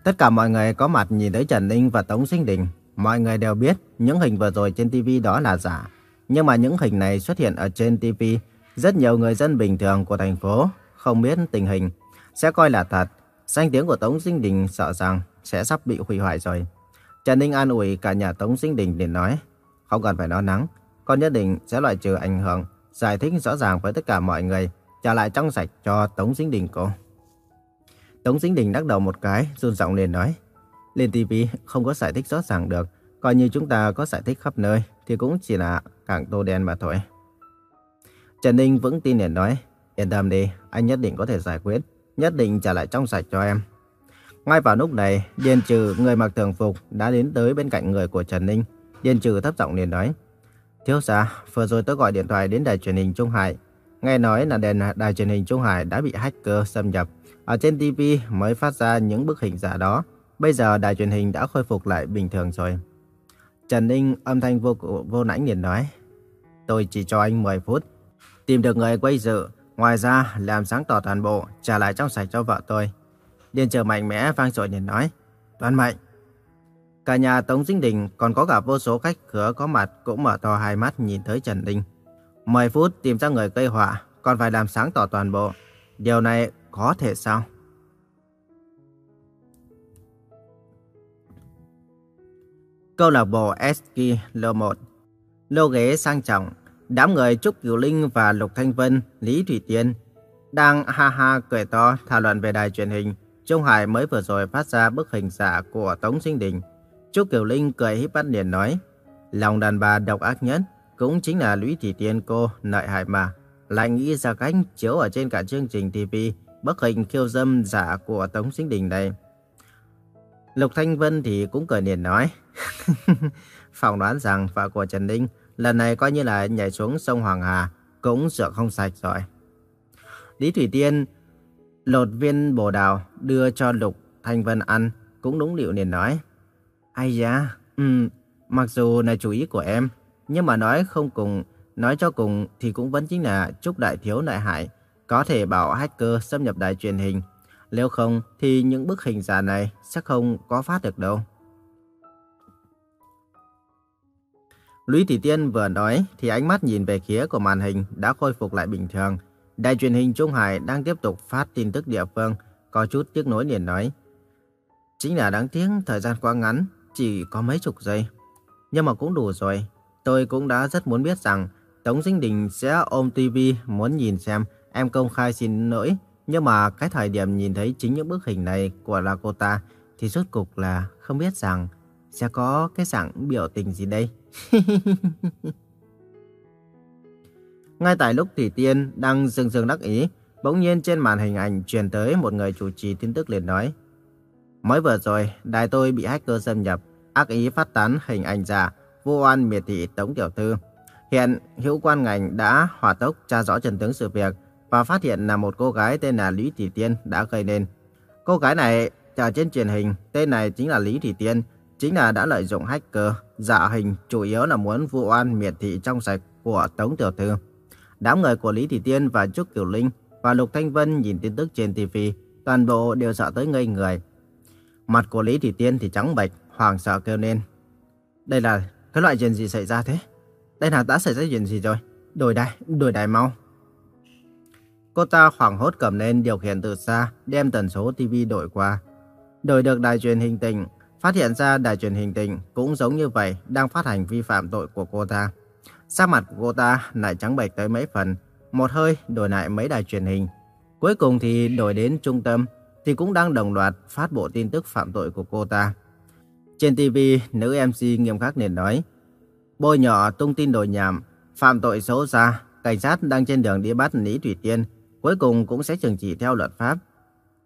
Tất cả mọi người có mặt nhìn thấy Trần Ninh và Tống Dinh Đình. Mọi người đều biết những hình vừa rồi trên TV đó là giả. Nhưng mà những hình này xuất hiện ở trên TV, rất nhiều người dân bình thường của thành phố không biết tình hình sẽ coi là thật. Danh tiếng của Tống Dinh Đình sợ rằng sẽ sắp bị hủy hoại rồi. Trần Ninh an ủi cả nhà Tống Dinh Đình để nói, không cần phải lo lắng, con nhất định sẽ loại trừ ảnh hưởng, giải thích rõ ràng với tất cả mọi người, trả lại trong sạch cho Tống Dính Đình cô. Tống Dính Đình đắc đầu một cái, run giọng liền nói, lên TV không có giải thích rõ ràng được, coi như chúng ta có giải thích khắp nơi thì cũng chỉ là cảng tô đen mà thôi. Trần Ninh vững tin liền nói, yên tâm đi, anh nhất định có thể giải quyết, nhất định trả lại trong sạch cho em. Ngay vào lúc này, Điền Trừ, người mặc thường phục, đã đến tới bên cạnh người của Trần Ninh. Điền Trừ thấp giọng liền nói, Thiếu gia, vừa rồi tôi gọi điện thoại đến đài truyền hình Trung Hải. Nghe nói là đèn đài truyền hình Trung Hải đã bị hacker xâm nhập. Ở trên TV mới phát ra những bức hình giả đó. Bây giờ đài truyền hình đã khôi phục lại bình thường rồi. Trần Ninh âm thanh vô vô nãnh liền nói, Tôi chỉ cho anh 10 phút. Tìm được người quay dự, ngoài ra làm sáng tỏ toàn bộ, trả lại trong sạch cho vợ tôi. Điền trở mạnh mẽ vang dội liền nói. Toàn mạnh. Cả nhà Tống Dinh Đình còn có cả vô số khách khứa có mặt cũng mở to hai mắt nhìn tới Trần Ninh. 10 phút tìm ra người gây họa, còn phải làm sáng tỏ toàn bộ. Điều này có thể sao? Câu lạc bộ Eski Lô 1 Lô ghế sang trọng, đám người Trúc Kiều Linh và Lục Thanh Vân, Lý Thủy Tiên đang ha ha cười to thảo luận về đài truyền hình. Trung Hải mới vừa rồi phát ra bức hình giả của Tống Sinh Đình. Trúc Kiều Linh cười híp mắt liền nói, lòng đàn bà độc ác nhất cũng chính là lũy Thủy Tiên cô nợi hại mà. Lại nghĩ ra cách chiếu ở trên cả chương trình TV bức hình khiêu dâm giả của Tống Sinh Đình này. Lục Thanh Vân thì cũng cười niềm nói, <laughs> phỏng đoán rằng vợ của Trần Ninh lần này coi như là nhảy xuống sông Hoàng Hà, cũng rửa không sạch rồi. Lý Thủy Tiên lột viên bồ đào đưa cho Lục Thanh Vân ăn, cũng đúng điệu liền nói. Ai da, ừm mặc dù là chủ ý của em, nhưng mà nói không cùng, nói cho cùng thì cũng vẫn chính là chúc đại thiếu đại hại, có thể bảo hacker xâm nhập đài truyền hình. Nếu không thì những bức hình giả này sẽ không có phát được đâu. Lũy Thị Tiên vừa nói thì ánh mắt nhìn về phía của màn hình đã khôi phục lại bình thường. Đài truyền hình Trung Hải đang tiếp tục phát tin tức địa phương, có chút tiếc nối liền nói. Chính là đáng tiếc thời gian quá ngắn, chỉ có mấy chục giây. Nhưng mà cũng đủ rồi. Tôi cũng đã rất muốn biết rằng Tống Dinh Đình sẽ ôm TV muốn nhìn xem em công khai xin lỗi. Nhưng mà cái thời điểm nhìn thấy chính những bức hình này của Lakota thì rốt cục là không biết rằng sẽ có cái dạng biểu tình gì đây. <laughs> Ngay tại lúc Thủy Tiên đang dừng dừng đắc ý, bỗng nhiên trên màn hình ảnh truyền tới một người chủ trì tin tức liền nói. Mới vừa rồi, đài tôi bị hacker xâm nhập, ác ý phát tán hình ảnh giả, vô oan miệt thị Tống Tiểu Thư. Hiện, hữu quan ngành đã hỏa tốc tra rõ trần tướng sự việc và phát hiện là một cô gái tên là Lý Thị Tiên đã gây nên. Cô gái này ở trên truyền hình, tên này chính là Lý Thị Tiên, chính là đã lợi dụng hacker, giả hình chủ yếu là muốn vu oan miệt thị trong sạch của Tống Tiểu Thư. Đám người của Lý Thị Tiên và Trúc tiểu Linh và Lục Thanh Vân nhìn tin tức trên TV, toàn bộ đều sợ tới ngây người. Mặt của Lý Thị Tiên thì trắng bệch, hoàng sợ kêu lên. Đây là cái loại chuyện gì xảy ra thế? Đây là đã xảy ra chuyện gì rồi? Đổi đài, đổi đài mau. Cô ta hoảng hốt cầm lên điều khiển từ xa, đem tần số TV đổi qua. Đổi được đài truyền hình tỉnh, phát hiện ra đài truyền hình tỉnh cũng giống như vậy, đang phát hành vi phạm tội của cô ta. Sắc mặt của cô ta lại trắng bệch tới mấy phần, một hơi đổi lại mấy đài truyền hình. Cuối cùng thì đổi đến trung tâm, thì cũng đang đồng loạt phát bộ tin tức phạm tội của cô ta. Trên TV, nữ MC nghiêm khắc liền nói, bôi nhỏ tung tin đồi nhảm, phạm tội xấu xa, cảnh sát đang trên đường đi bắt Lý Thủy Tiên, cuối cùng cũng sẽ trừng trị theo luật pháp.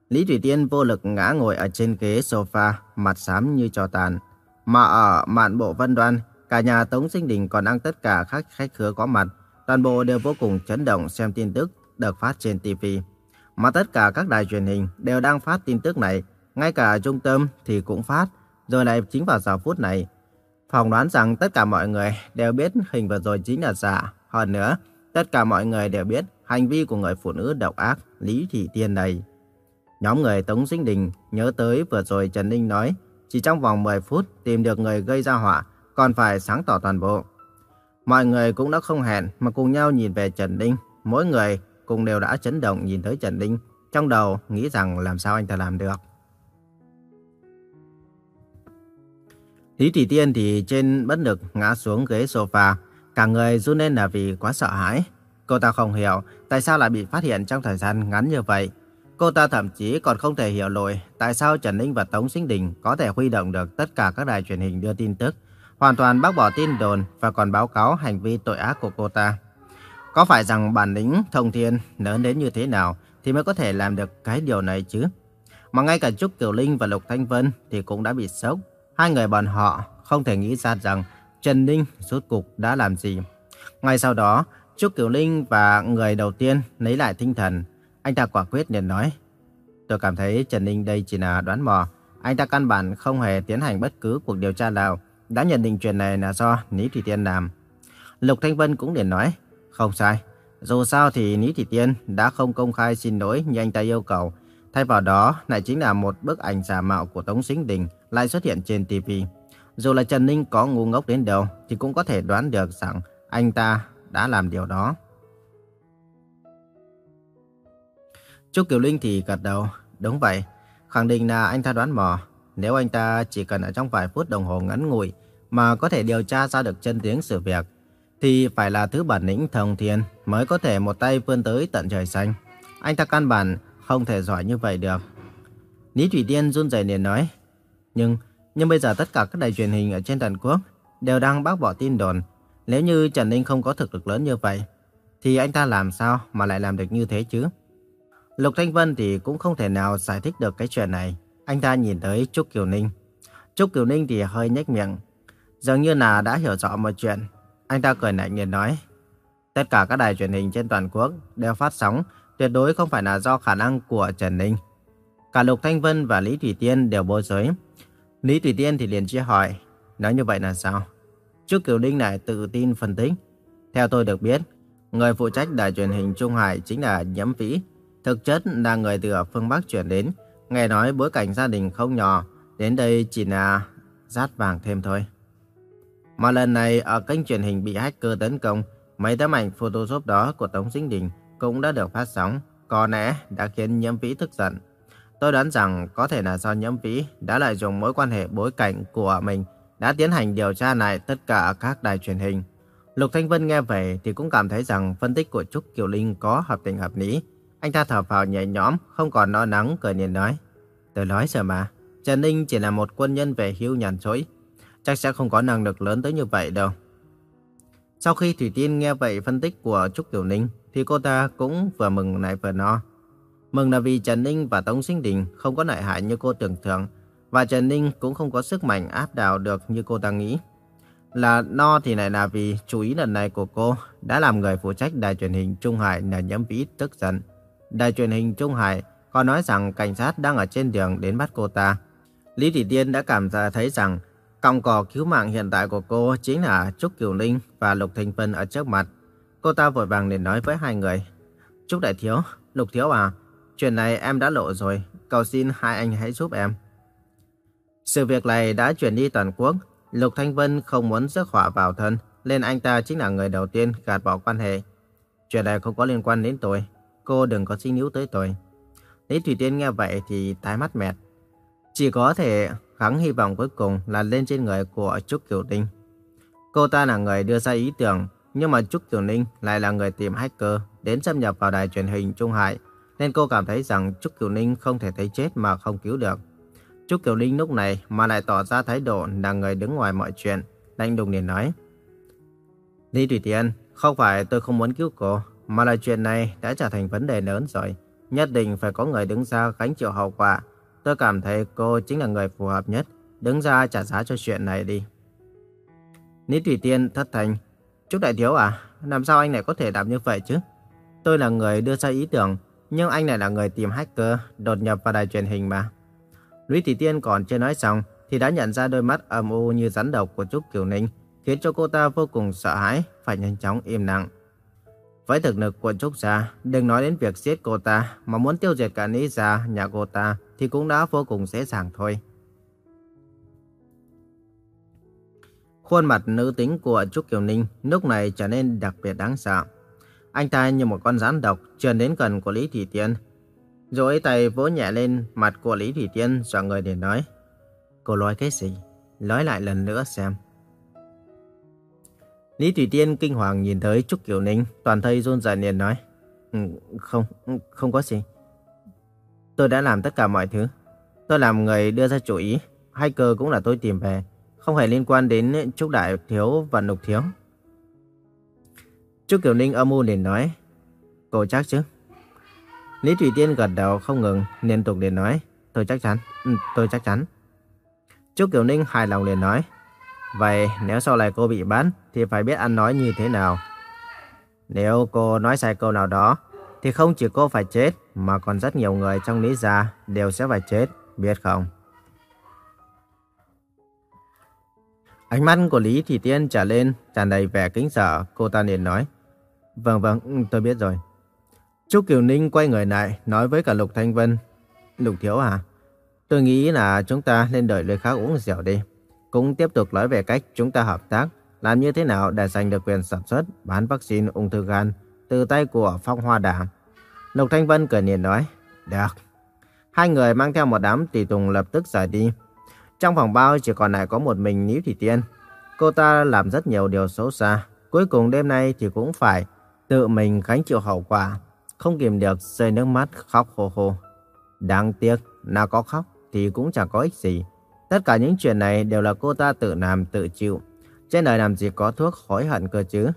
Lý Thủy Tiên vô lực ngã ngồi ở trên ghế sofa, mặt xám như trò tàn. Mà ở mạn bộ vân đoan, cả nhà Tống Sinh Đình còn ăn tất cả các khách khứa có mặt, toàn bộ đều vô cùng chấn động xem tin tức được phát trên TV. Mà tất cả các đài truyền hình đều đang phát tin tức này, ngay cả trung tâm thì cũng phát, rồi lại chính vào giờ phút này. Phòng đoán rằng tất cả mọi người đều biết hình vừa rồi chính là giả. Hơn nữa, tất cả mọi người đều biết hành vi của người phụ nữ độc ác Lý Thị Tiên này. Nhóm người Tống Sinh Đình nhớ tới vừa rồi Trần Ninh nói, chỉ trong vòng 10 phút tìm được người gây ra họa, còn phải sáng tỏ toàn bộ. Mọi người cũng đã không hẹn mà cùng nhau nhìn về Trần Ninh, mỗi người cùng đều đã chấn động nhìn tới Trần Ninh, trong đầu nghĩ rằng làm sao anh ta làm được. Lý Thị Tiên thì trên bất lực ngã xuống ghế sofa, cả người run lên là vì quá sợ hãi. Cô ta không hiểu tại sao lại bị phát hiện trong thời gian ngắn như vậy. Cô ta thậm chí còn không thể hiểu nổi tại sao Trần Ninh và Tống Sinh Đình có thể huy động được tất cả các đài truyền hình đưa tin tức, hoàn toàn bác bỏ tin đồn và còn báo cáo hành vi tội ác của cô ta. Có phải rằng bản lĩnh thông thiên lớn đến như thế nào thì mới có thể làm được cái điều này chứ? Mà ngay cả Trúc Kiều Linh và Lục Thanh Vân thì cũng đã bị sốc. Hai người bọn họ không thể nghĩ ra rằng Trần Ninh rốt cục đã làm gì. Ngay sau đó, Trúc Kiều Linh và người đầu tiên lấy lại tinh thần. Anh ta quả quyết liền nói. Tôi cảm thấy Trần Ninh đây chỉ là đoán mò. Anh ta căn bản không hề tiến hành bất cứ cuộc điều tra nào. Đã nhận định chuyện này là do Lý Thủy Tiên làm. Lục Thanh Vân cũng liền nói. Không sai. Dù sao thì Lý Thị Tiên đã không công khai xin lỗi như anh ta yêu cầu. Thay vào đó lại chính là một bức ảnh giả mạo của Tống Sinh Đình lại xuất hiện trên TV. Dù là Trần Ninh có ngu ngốc đến đâu thì cũng có thể đoán được rằng anh ta đã làm điều đó. Trúc Kiều Linh thì gật đầu, đúng vậy, khẳng định là anh ta đoán mò. Nếu anh ta chỉ cần ở trong vài phút đồng hồ ngắn ngủi mà có thể điều tra ra được chân tướng sự việc, thì phải là thứ bản lĩnh thông thiên mới có thể một tay vươn tới tận trời xanh. Anh ta căn bản không thể giỏi như vậy được. Lý Thủy Tiên run rẩy liền nói, nhưng nhưng bây giờ tất cả các đài truyền hình ở trên toàn quốc đều đang bác bỏ tin đồn. Nếu như Trần Ninh không có thực lực lớn như vậy, thì anh ta làm sao mà lại làm được như thế chứ? Lục Thanh Vân thì cũng không thể nào giải thích được cái chuyện này. Anh ta nhìn tới Trúc Kiều Ninh. Trúc Kiều Ninh thì hơi nhếch miệng. Dường như là đã hiểu rõ một chuyện. Anh ta cười lạnh nhìn nói. Tất cả các đài truyền hình trên toàn quốc đều phát sóng. Tuyệt đối không phải là do khả năng của Trần Ninh. Cả Lục Thanh Vân và Lý Thủy Tiên đều bối rối. Lý Thủy Tiên thì liền chia hỏi. Nói như vậy là sao? Trước Kiều Linh lại tự tin phân tích. Theo tôi được biết, người phụ trách đài truyền hình Trung Hải chính là Nhậm Vĩ. Thực chất là người từ phương Bắc chuyển đến. Nghe nói bối cảnh gia đình không nhỏ, đến đây chỉ là rát vàng thêm thôi. Mà lần này ở kênh truyền hình bị hacker tấn công, mấy tấm ảnh Photoshop đó của Tống Sinh Đình cũng đã được phát sóng, có lẽ đã khiến Nhâm Vĩ tức giận. Tôi đoán rằng có thể là do Nhâm Vĩ đã lợi dụng mối quan hệ bối cảnh của mình đã tiến hành điều tra lại tất cả các đài truyền hình. Lục Thanh Vân nghe về thì cũng cảm thấy rằng phân tích của Trúc Kiều Linh có hợp tình hợp lý. Anh ta thở phào nhẹ nhõm, không còn lo lắng, cười nhìn nói. Tôi nói rồi mà, Trần Ninh chỉ là một quân nhân về hưu nhàn rỗi. Chắc sẽ không có năng lực lớn tới như vậy đâu. Sau khi Thủy Tiên nghe vậy phân tích của Trúc Kiều Ninh, thì cô ta cũng vừa mừng lại vừa no. Mừng là vì Trần Ninh và Tống Sinh Đình không có lợi hại như cô tưởng tượng, và Trần Ninh cũng không có sức mạnh áp đảo được như cô ta nghĩ. Là no thì lại là vì chú ý lần này của cô đã làm người phụ trách đài truyền hình Trung Hải là nhẫm vĩ tức giận. Đài truyền hình Trung Hải còn nói rằng cảnh sát đang ở trên đường đến bắt cô ta. Lý Thị Tiên đã cảm ra thấy rằng còng cỏ cứu mạng hiện tại của cô chính là Trúc Kiều ninh và Lục Thành Vân ở trước mặt. Cô ta vội vàng liền nói với hai người. Trúc Đại Thiếu, Lục Thiếu à, chuyện này em đã lộ rồi, cầu xin hai anh hãy giúp em. Sự việc này đã chuyển đi toàn quốc. Lục Thanh Vân không muốn rước họa vào thân, nên anh ta chính là người đầu tiên gạt bỏ quan hệ. Chuyện này không có liên quan đến tôi, cô đừng có suy níu tới tôi. Lý Thủy Tiên nghe vậy thì tái mắt mệt Chỉ có thể gắng hy vọng cuối cùng là lên trên người của Trúc Kiều Ninh. Cô ta là người đưa ra ý tưởng, nhưng mà Trúc Kiều Ninh lại là người tìm hacker đến xâm nhập vào đài truyền hình Trung Hải, nên cô cảm thấy rằng Trúc Kiều Ninh không thể thấy chết mà không cứu được. Trúc Kiều Ninh lúc này mà lại tỏ ra thái độ là người đứng ngoài mọi chuyện, lạnh đùng liền nói. Lý Thủy Tiên, không phải tôi không muốn cứu cô, mà là chuyện này đã trở thành vấn đề lớn rồi. Nhất định phải có người đứng ra gánh chịu hậu quả. Tôi cảm thấy cô chính là người phù hợp nhất. Đứng ra trả giá cho chuyện này đi. Lý Thủy Tiên thất thành. Trúc Đại Thiếu à, làm sao anh lại có thể làm như vậy chứ? Tôi là người đưa ra ý tưởng, nhưng anh này là người tìm hacker đột nhập vào đài truyền hình mà. Lý thị Tiên còn chưa nói xong thì đã nhận ra đôi mắt âm u như rắn độc của Trúc Kiều Ninh, khiến cho cô ta vô cùng sợ hãi, phải nhanh chóng im lặng. Với thực lực của Trúc Gia, đừng nói đến việc giết cô ta, mà muốn tiêu diệt cả Lý Gia, nhà cô ta, thì cũng đã vô cùng dễ dàng thôi. Khuôn mặt nữ tính của Trúc Kiều Ninh lúc này trở nên đặc biệt đáng sợ. Anh ta như một con rắn độc trườn đến gần của Lý Thị Tiên. Rồi tay vỗ nhẹ lên mặt của Lý Thị Tiên dọa người để nói. Cô nói cái gì? Nói lại lần nữa xem. Lý Thủy Tiên kinh hoàng nhìn thấy Trúc Kiều Ninh, toàn thân run rẩy liền nói. Ừ, không, không có gì. Tôi đã làm tất cả mọi thứ. Tôi làm người đưa ra chủ ý. Hacker cũng là tôi tìm về. Không hề liên quan đến Trúc Đại Thiếu và Nục Thiếu. Trúc Kiều Ninh âm u liền nói. Cô chắc chứ? Lý Thủy Tiên gật đầu không ngừng, liên tục liền nói. Tôi chắc chắn, ừ, tôi chắc chắn. Trúc Kiều Ninh hài lòng liền nói. Vậy nếu sau này cô bị bán thì phải biết ăn nói như thế nào. Nếu cô nói sai câu nào đó thì không chỉ cô phải chết mà còn rất nhiều người trong Lý Gia đều sẽ phải chết, biết không? Ánh mắt của Lý Thị Tiên trở lên tràn đầy vẻ kính sợ, cô ta liền nói. Vâng vâng, tôi biết rồi. Trúc Kiều Ninh quay người lại nói với cả Lục Thanh Vân. Lục Thiếu à, tôi nghĩ là chúng ta nên đợi lời khác uống rượu đi. Cũng tiếp tục nói về cách chúng ta hợp tác, làm như thế nào để giành được quyền sản xuất, bán vaccine ung thư gan từ tay của Phong Hoa Đà. Lục Thanh Vân cười nhìn nói, được. Hai người mang theo một đám tùy tùng lập tức rời đi. Trong phòng bao chỉ còn lại có một mình Níu Thị Tiên. Cô ta làm rất nhiều điều xấu xa. Cuối cùng đêm nay thì cũng phải tự mình gánh chịu hậu quả. Không kìm được rơi nước mắt khóc hô hô. Đáng tiếc, nào có khóc thì cũng chẳng có ích gì. Tất cả những chuyện này đều là cô ta tự làm tự chịu. Trên đời làm gì có thuốc hối hận cơ chứ.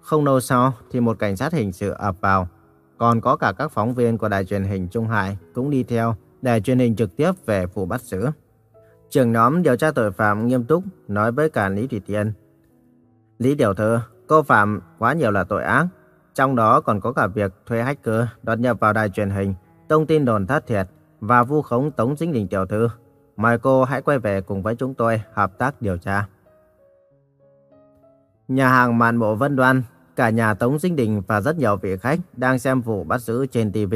Không lâu sau thì một cảnh sát hình sự ập vào. Còn có cả các phóng viên của đài truyền hình Trung Hải cũng đi theo để truyền hình trực tiếp về vụ bắt giữ. Trưởng nhóm điều tra tội phạm nghiêm túc nói với cả Lý Thủy Tiên. Lý Tiểu Thư, cô phạm quá nhiều là tội ác. Trong đó còn có cả việc thuê hacker đột nhập vào đài truyền hình, thông tin đồn thất thiệt và vu khống Tống Dính Đình Tiểu Thư. Mời cô hãy quay về cùng với chúng tôi hợp tác điều tra. Nhà hàng màn bộ Vân Đoan, cả nhà Tống Dính Đình và rất nhiều vị khách đang xem vụ bắt giữ trên TV.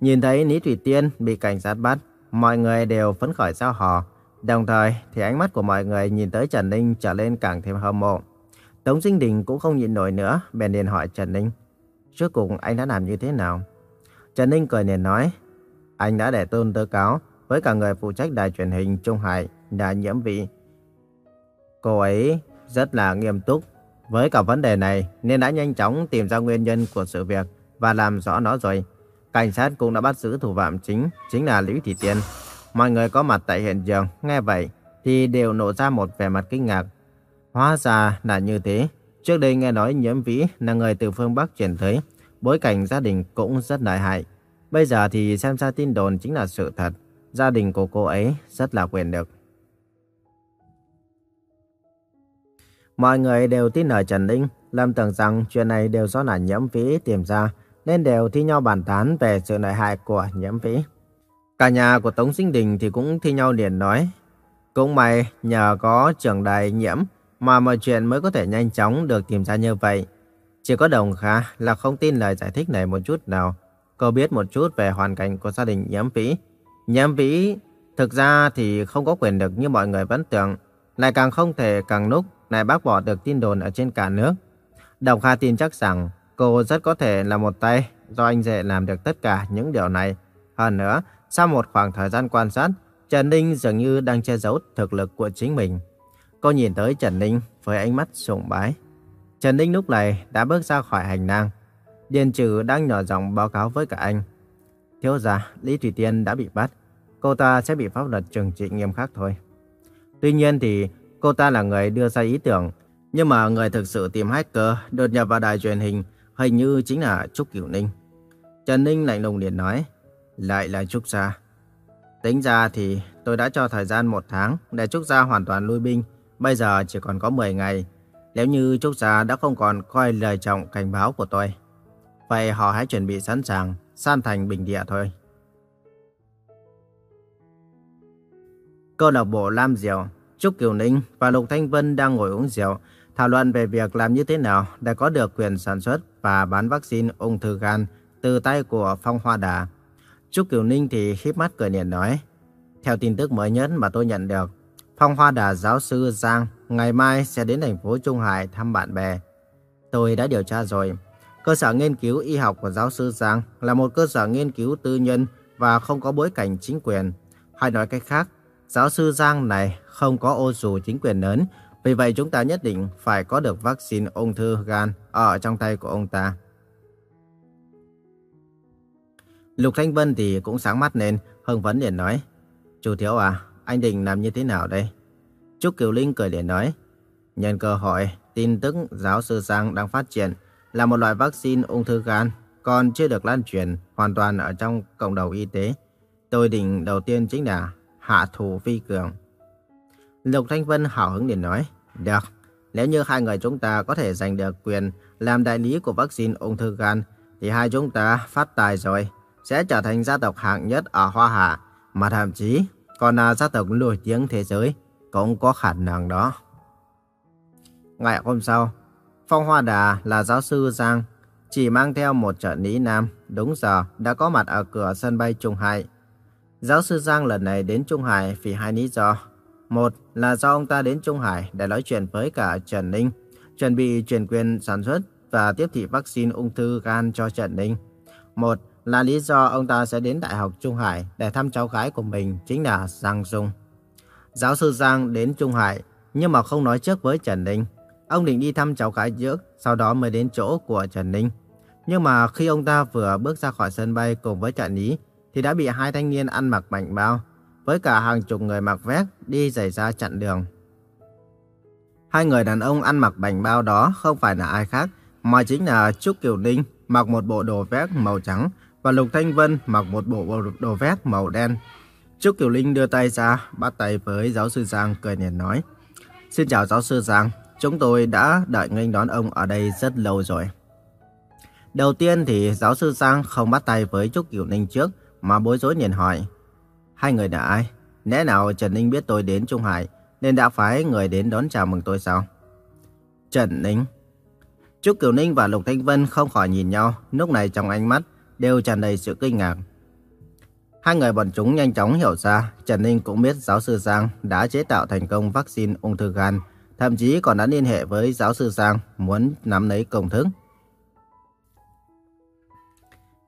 Nhìn thấy Lý Thủy Tiên bị cảnh sát bắt, mọi người đều phấn khởi sao hò. Đồng thời thì ánh mắt của mọi người nhìn tới Trần Ninh trở lên càng thêm hâm mộ. Tống Sinh Đình cũng không nhịn nổi nữa, bèn liền hỏi Trần Ninh. Trước cùng anh đã làm như thế nào? Trần Ninh cười liền nói, anh đã để tôn tố cáo với cả người phụ trách đài truyền hình Trung Hải đã nhiễm vị. Cô ấy rất là nghiêm túc với cả vấn đề này nên đã nhanh chóng tìm ra nguyên nhân của sự việc và làm rõ nó rồi. Cảnh sát cũng đã bắt giữ thủ phạm chính, chính là Lý Thị Tiên. Mọi người có mặt tại hiện trường nghe vậy thì đều nổ ra một vẻ mặt kinh ngạc. Hóa ra là như thế. Trước đây nghe nói nhiễm vĩ là người từ phương Bắc chuyển tới. Bối cảnh gia đình cũng rất đại hại. Bây giờ thì xem ra tin đồn chính là sự thật. Gia đình của cô ấy rất là quyền lực. Mọi người đều tin ở Trần linh, Lâm tưởng rằng chuyện này đều do là nhiễm vĩ tìm ra. Nên đều thi nhau bàn tán về sự lợi hại của nhiễm vĩ. Cả nhà của Tống Sinh Đình thì cũng thi nhau liền nói. Cũng may nhờ có trưởng đài nhiễm mà mọi chuyện mới có thể nhanh chóng được tìm ra như vậy. Chỉ có Đồng Kha là không tin lời giải thích này một chút nào. Cô biết một chút về hoàn cảnh của gia đình nhiễm vĩ. Nhiễm vĩ thực ra thì không có quyền lực như mọi người vẫn tưởng. Lại càng không thể càng lúc lại bác bỏ được tin đồn ở trên cả nước. Đồng Kha tin chắc rằng cô rất có thể là một tay do anh dễ làm được tất cả những điều này. Hơn nữa, sau một khoảng thời gian quan sát, Trần Ninh dường như đang che giấu thực lực của chính mình. Cô nhìn tới Trần Ninh với ánh mắt sùng bái. Trần Ninh lúc này đã bước ra khỏi hành lang. Điền Trừ đang nhỏ giọng báo cáo với cả anh. Thiếu gia, Lý Thủy Tiên đã bị bắt. Cô ta sẽ bị pháp luật trừng trị nghiêm khắc thôi. Tuy nhiên thì cô ta là người đưa ra ý tưởng. Nhưng mà người thực sự tìm hacker đột nhập vào đài truyền hình hình như chính là Trúc Cửu Ninh. Trần Ninh lạnh lùng liền nói. Lại là Trúc Gia. Tính ra thì tôi đã cho thời gian một tháng để Trúc Gia hoàn toàn lui binh. Bây giờ chỉ còn có 10 ngày. Nếu như Trúc Gia đã không còn coi lời trọng cảnh báo của tôi. Vậy họ hãy chuẩn bị sẵn sàng, san thành bình địa thôi. Câu lạc bộ Lam Diệu, Trúc Kiều Ninh và Lục Thanh Vân đang ngồi uống rượu, thảo luận về việc làm như thế nào để có được quyền sản xuất và bán vaccine ung thư gan từ tay của Phong Hoa Đà. Trúc Kiều Ninh thì khép mắt cười niềm nói. Theo tin tức mới nhất mà tôi nhận được, Phong Hoa Đà giáo sư Giang ngày mai sẽ đến thành phố Trung Hải thăm bạn bè. Tôi đã điều tra rồi. Cơ sở nghiên cứu y học của giáo sư Giang là một cơ sở nghiên cứu tư nhân và không có bối cảnh chính quyền. Hay nói cách khác, giáo sư Giang này không có ô dù chính quyền lớn. Vì vậy chúng ta nhất định phải có được vaccine ung thư gan ở trong tay của ông ta. Lục Thanh Vân thì cũng sáng mắt lên, hưng phấn liền nói. Chú Thiếu à, anh định làm như thế nào đây? Trúc Kiều Linh cười để nói. Nhân cơ hội, tin tức giáo sư Sang đang phát triển là một loại vaccine ung thư gan còn chưa được lan truyền hoàn toàn ở trong cộng đồng y tế. Tôi định đầu tiên chính là hạ thủ phi cường. Lục Thanh Vân hào hứng để nói. Được, nếu như hai người chúng ta có thể giành được quyền làm đại lý của vaccine ung thư gan thì hai chúng ta phát tài rồi sẽ trở thành gia tộc hạng nhất ở Hoa Hạ, mà thậm chí còn là gia tộc nổi tiếng thế giới, cũng có khả năng đó. Ngày hôm sau, Phong Hoa Đà là giáo sư Giang, chỉ mang theo một trợ lý nam, đúng giờ đã có mặt ở cửa sân bay Trung Hải. Giáo sư Giang lần này đến Trung Hải vì hai lý do. Một là do ông ta đến Trung Hải để nói chuyện với cả Trần Ninh, chuẩn bị chuyển quyền sản xuất và tiếp thị vaccine ung thư gan cho Trần Ninh. Một là lý do ông ta sẽ đến Đại học Trung Hải để thăm cháu gái của mình chính là Giang Dung. Giáo sư Giang đến Trung Hải nhưng mà không nói trước với Trần Ninh. Ông định đi thăm cháu gái trước, sau đó mới đến chỗ của Trần Ninh. Nhưng mà khi ông ta vừa bước ra khỏi sân bay cùng với Trần Ý, thì đã bị hai thanh niên ăn mặc bảnh bao, với cả hàng chục người mặc vest đi giày ra chặn đường. Hai người đàn ông ăn mặc bảnh bao đó không phải là ai khác, mà chính là Trúc Kiều Ninh mặc một bộ đồ vest màu trắng và Lục Thanh Vân mặc một bộ đồ vest màu đen. Trúc Kiều Linh đưa tay ra, bắt tay với giáo sư Giang cười nhạt nói. Xin chào giáo sư Giang, chúng tôi đã đợi nghênh đón ông ở đây rất lâu rồi. Đầu tiên thì giáo sư Giang không bắt tay với Trúc Kiều linh trước, mà bối rối nhìn hỏi. Hai người là ai? Lẽ nào Trần Ninh biết tôi đến Trung Hải, nên đã phái người đến đón chào mừng tôi sao? Trần Ninh Trúc Kiều Ninh và Lục Thanh Vân không khỏi nhìn nhau, lúc này trong ánh mắt đều tràn đầy sự kinh ngạc. Hai người bọn chúng nhanh chóng hiểu ra, Trần Ninh cũng biết giáo sư Giang đã chế tạo thành công vaccine ung thư gan, thậm chí còn đã liên hệ với giáo sư Giang muốn nắm lấy công thức.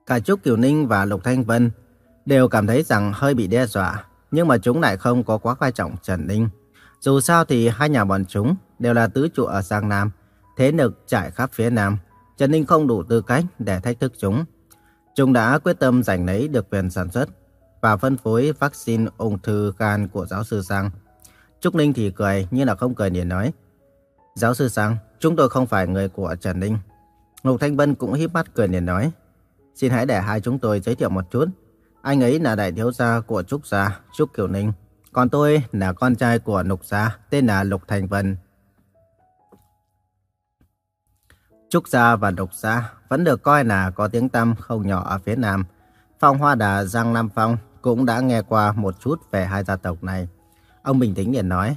Cả Trúc Kiều Ninh và Lục Thanh Vân đều cảm thấy rằng hơi bị đe dọa, nhưng mà chúng lại không có quá quan trọng Trần Ninh. Dù sao thì hai nhà bọn chúng đều là tứ trụ ở Giang Nam, thế lực trải khắp phía Nam. Trần Ninh không đủ tư cách để thách thức chúng. Chúng đã quyết tâm giành lấy được quyền sản xuất và phân phối vaccine ung thư gan của giáo sư Sang. Trúc Ninh thì cười như là không cười để nói. Giáo sư Sang, chúng tôi không phải người của Trần Ninh. Ngục Thanh Vân cũng híp mắt cười để nói. Xin hãy để hai chúng tôi giới thiệu một chút. Anh ấy là đại thiếu gia của Trúc Gia, Trúc Kiều Ninh. Còn tôi là con trai của Lục Gia, tên là Lục Thành Vân. Trúc Gia và Độc Gia vẫn được coi là có tiếng tăm không nhỏ ở phía Nam. Phong Hoa Đà Giang Nam Phong cũng đã nghe qua một chút về hai gia tộc này. Ông bình tĩnh liền nói,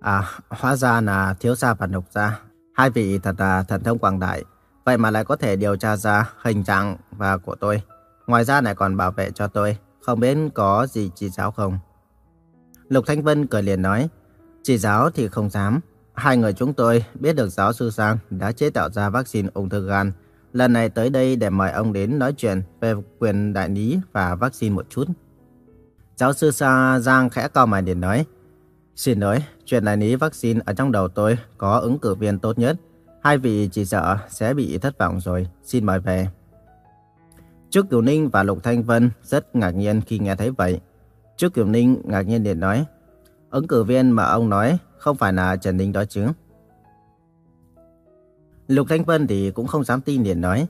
À, hóa ra là thiếu gia và Độc Gia. Hai vị thật là thần thông quảng đại. Vậy mà lại có thể điều tra ra hình trạng và của tôi. Ngoài ra lại còn bảo vệ cho tôi. Không biết có gì chỉ giáo không? Lục Thanh Vân cười liền nói. Chỉ giáo thì không dám. Hai người chúng tôi biết được giáo sư Sang đã chế tạo ra vaccine ung thư gan. Lần này tới đây để mời ông đến nói chuyện về quyền đại lý và vaccine một chút. Giáo sư Sa Giang khẽ cao mày để nói. Xin lỗi, chuyện đại lý vaccine ở trong đầu tôi có ứng cử viên tốt nhất. Hai vị chỉ sợ sẽ bị thất vọng rồi, xin mời về. Trúc Kiều Ninh và Lục Thanh Vân rất ngạc nhiên khi nghe thấy vậy. Trúc Kiều Ninh ngạc nhiên để nói, ứng cử viên mà ông nói không phải là Trần Ninh đó chứ. Lục Thanh Vân thì cũng không dám tin liền nói,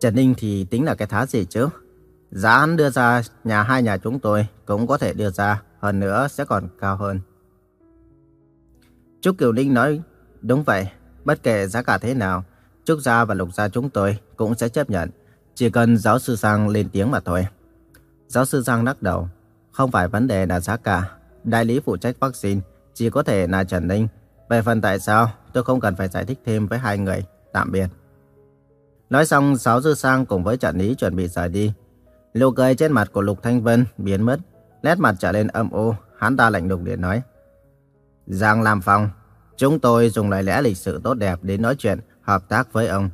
Trần Ninh thì tính là cái thá gì chứ. Giá hắn đưa ra nhà hai nhà chúng tôi cũng có thể đưa ra, hơn nữa sẽ còn cao hơn. Trúc Kiều Ninh nói, đúng vậy, Bất kể giá cả thế nào, Trúc Gia và Lục Gia chúng tôi cũng sẽ chấp nhận. Chỉ cần giáo sư Giang lên tiếng mà thôi. Giáo sư Giang lắc đầu. Không phải vấn đề là giá cả. Đại lý phụ trách vaccine chỉ có thể là Trần Ninh. Về phần tại sao, tôi không cần phải giải thích thêm với hai người. Tạm biệt. Nói xong, sáu dư Sang cùng với Trần Lý chuẩn bị rời đi. Nụ cười trên mặt của Lục Thanh Vân biến mất. Nét mặt trở lên âm u, hắn ta lạnh lùng điện nói. Giang Lam Phong, Chúng tôi dùng lời lẽ lịch sự tốt đẹp để nói chuyện, hợp tác với ông.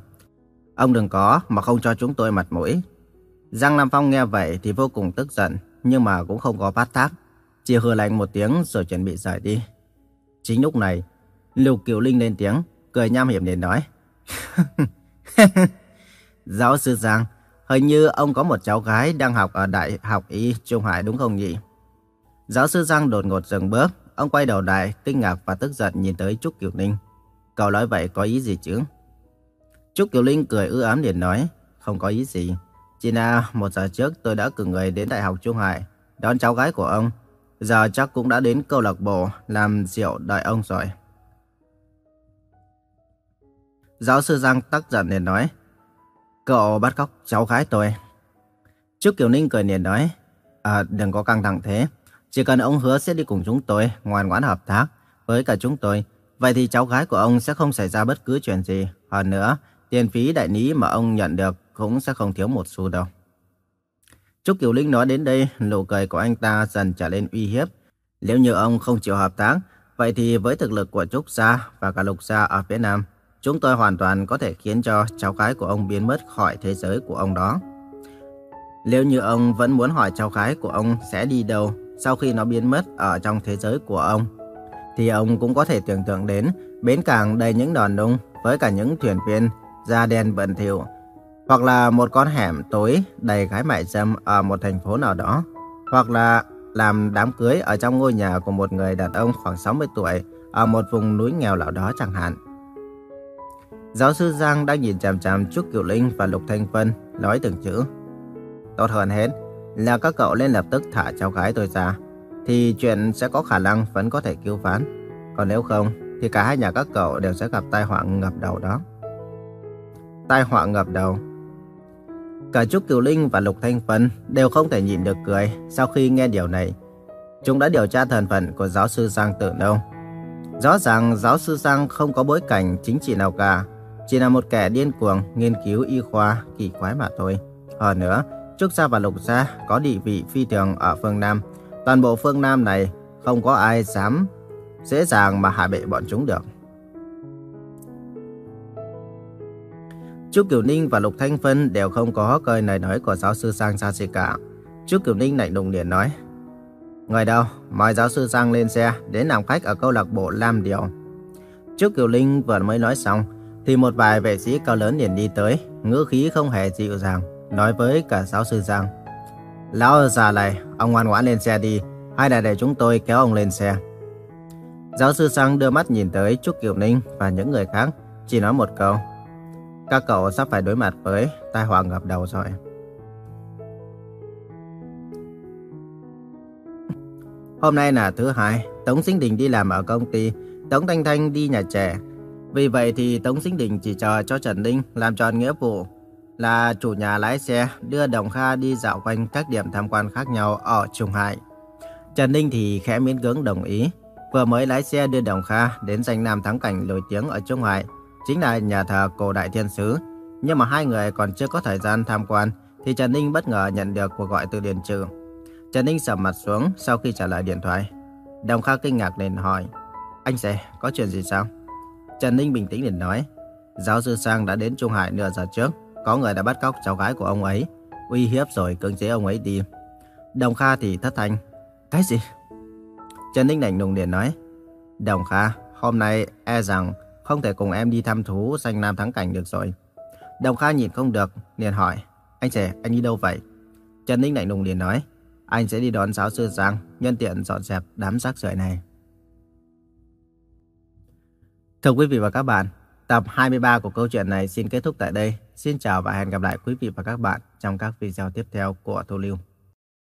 Ông đừng có mà không cho chúng tôi mặt mũi. Giang Nam Phong nghe vậy thì vô cùng tức giận, nhưng mà cũng không có phát tác. Chỉ hừ lạnh một tiếng rồi chuẩn bị rời đi. Chính lúc này, Lục Kiều Linh lên tiếng, cười nham hiểm để nói. <laughs> Giáo sư Giang, hình như ông có một cháu gái đang học ở Đại học Y Trung Hải đúng không nhỉ? Giáo sư Giang đột ngột dừng bước, Ông quay đầu lại, kinh ngạc và tức giận nhìn tới Trúc Kiều Linh Cậu nói vậy có ý gì chứ? Trúc Kiều Linh cười ư ám liền nói, không có ý gì. Chỉ là một giờ trước tôi đã cử người đến Đại học Trung Hải, đón cháu gái của ông. Giờ chắc cũng đã đến câu lạc bộ làm rượu đợi ông rồi. Giáo sư Giang tắc giận liền nói, cậu bắt cóc cháu gái tôi. Trúc Kiều Ninh cười liền nói, à, đừng có căng thẳng thế. Chỉ cần ông hứa sẽ đi cùng chúng tôi, ngoan ngoãn hợp tác với cả chúng tôi, vậy thì cháu gái của ông sẽ không xảy ra bất cứ chuyện gì. Hơn nữa, tiền phí đại lý mà ông nhận được cũng sẽ không thiếu một xu đâu. Trúc Kiều Linh nói đến đây, nụ cười của anh ta dần trở lên uy hiếp. Nếu như ông không chịu hợp tác, vậy thì với thực lực của Trúc Gia và cả Lục Gia ở Việt Nam, chúng tôi hoàn toàn có thể khiến cho cháu gái của ông biến mất khỏi thế giới của ông đó. Nếu như ông vẫn muốn hỏi cháu gái của ông sẽ đi đâu sau khi nó biến mất ở trong thế giới của ông, thì ông cũng có thể tưởng tượng đến bến cảng đầy những đòn nung với cả những thuyền viên da đen bẩn thỉu, hoặc là một con hẻm tối đầy gái mại dâm ở một thành phố nào đó, hoặc là làm đám cưới ở trong ngôi nhà của một người đàn ông khoảng 60 tuổi ở một vùng núi nghèo nào đó chẳng hạn. Giáo sư Giang đang nhìn chằm chằm Trúc Kiều Linh và Lục Thanh Vân nói từng chữ. Tốt hơn hết là các cậu nên lập tức thả cháu gái tôi ra, thì chuyện sẽ có khả năng vẫn có thể cứu vãn. Còn nếu không, thì cả hai nhà các cậu đều sẽ gặp tai họa ngập đầu đó. Tai họa ngập đầu Cả Trúc Kiều Linh và Lục Thanh Phấn đều không thể nhịn được cười sau khi nghe điều này. Chúng đã điều tra thân phận của giáo sư Giang từ đâu? Rõ ràng giáo sư Giang không có bối cảnh chính trị nào cả, chỉ là một kẻ điên cuồng nghiên cứu y khoa kỳ quái mà thôi. Hơn nữa, Trúc Gia và Lục Gia có địa vị phi thường ở phương Nam. Toàn bộ phương Nam này không có ai dám dễ dàng mà hạ bệ bọn chúng được. Trúc Kiều Ninh và Lục Thanh Vân đều không có cười lời nói của giáo sư Sang ra gì cả. Trúc Kiều Ninh lạnh lùng liền nói. Người đâu, mời giáo sư Sang lên xe đến làm khách ở câu lạc bộ Lam Điều. Trúc Kiều Linh vừa mới nói xong, thì một vài vệ sĩ cao lớn liền đi tới, ngữ khí không hề dịu dàng, nói với cả giáo sư Giang. Lão già này, ông ngoan ngoãn lên xe đi, hay là để chúng tôi kéo ông lên xe. Giáo sư Giang đưa mắt nhìn tới Trúc Kiều Ninh và những người khác, chỉ nói một câu. Các cậu sắp phải đối mặt với tai họa ngập đầu rồi. Hôm nay là thứ hai, Tống Sinh Đình đi làm ở công ty, Tống Thanh Thanh đi nhà trẻ. Vì vậy thì Tống Sinh Đình chỉ chờ cho Trần Ninh làm tròn nghĩa vụ là chủ nhà lái xe đưa Đồng Kha đi dạo quanh các điểm tham quan khác nhau ở Trung Hải. Trần Ninh thì khẽ miễn cưỡng đồng ý, vừa mới lái xe đưa Đồng Kha đến danh nam thắng cảnh nổi tiếng ở Trung Hải, chính là nhà thờ cổ đại thiên sứ. Nhưng mà hai người còn chưa có thời gian tham quan, thì Trần Ninh bất ngờ nhận được cuộc gọi từ Điền Trừ. Trần Ninh sầm mặt xuống sau khi trả lời điện thoại. Đồng Kha kinh ngạc liền hỏi, anh sẽ có chuyện gì sao? Trần Ninh bình tĩnh liền nói, giáo sư Sang đã đến Trung Hải nửa giờ trước, có người đã bắt cóc cháu gái của ông ấy, uy hiếp rồi cưỡng chế ông ấy đi. Đồng Kha thì thất thanh, cái gì? Trần Ninh lạnh lùng liền nói, Đồng Kha, hôm nay e rằng không thể cùng em đi thăm thú danh nam thắng cảnh được rồi. Đồng Kha nhìn không được, liền hỏi, anh trẻ, anh đi đâu vậy? Trần Ninh lạnh lùng liền nói, anh sẽ đi đón giáo sư Giang, nhân tiện dọn dẹp đám rác rưởi này. Thưa quý vị và các bạn, tập 23 của câu chuyện này xin kết thúc tại đây. Xin chào và hẹn gặp lại quý vị và các bạn trong các video tiếp theo của Thu Lưu.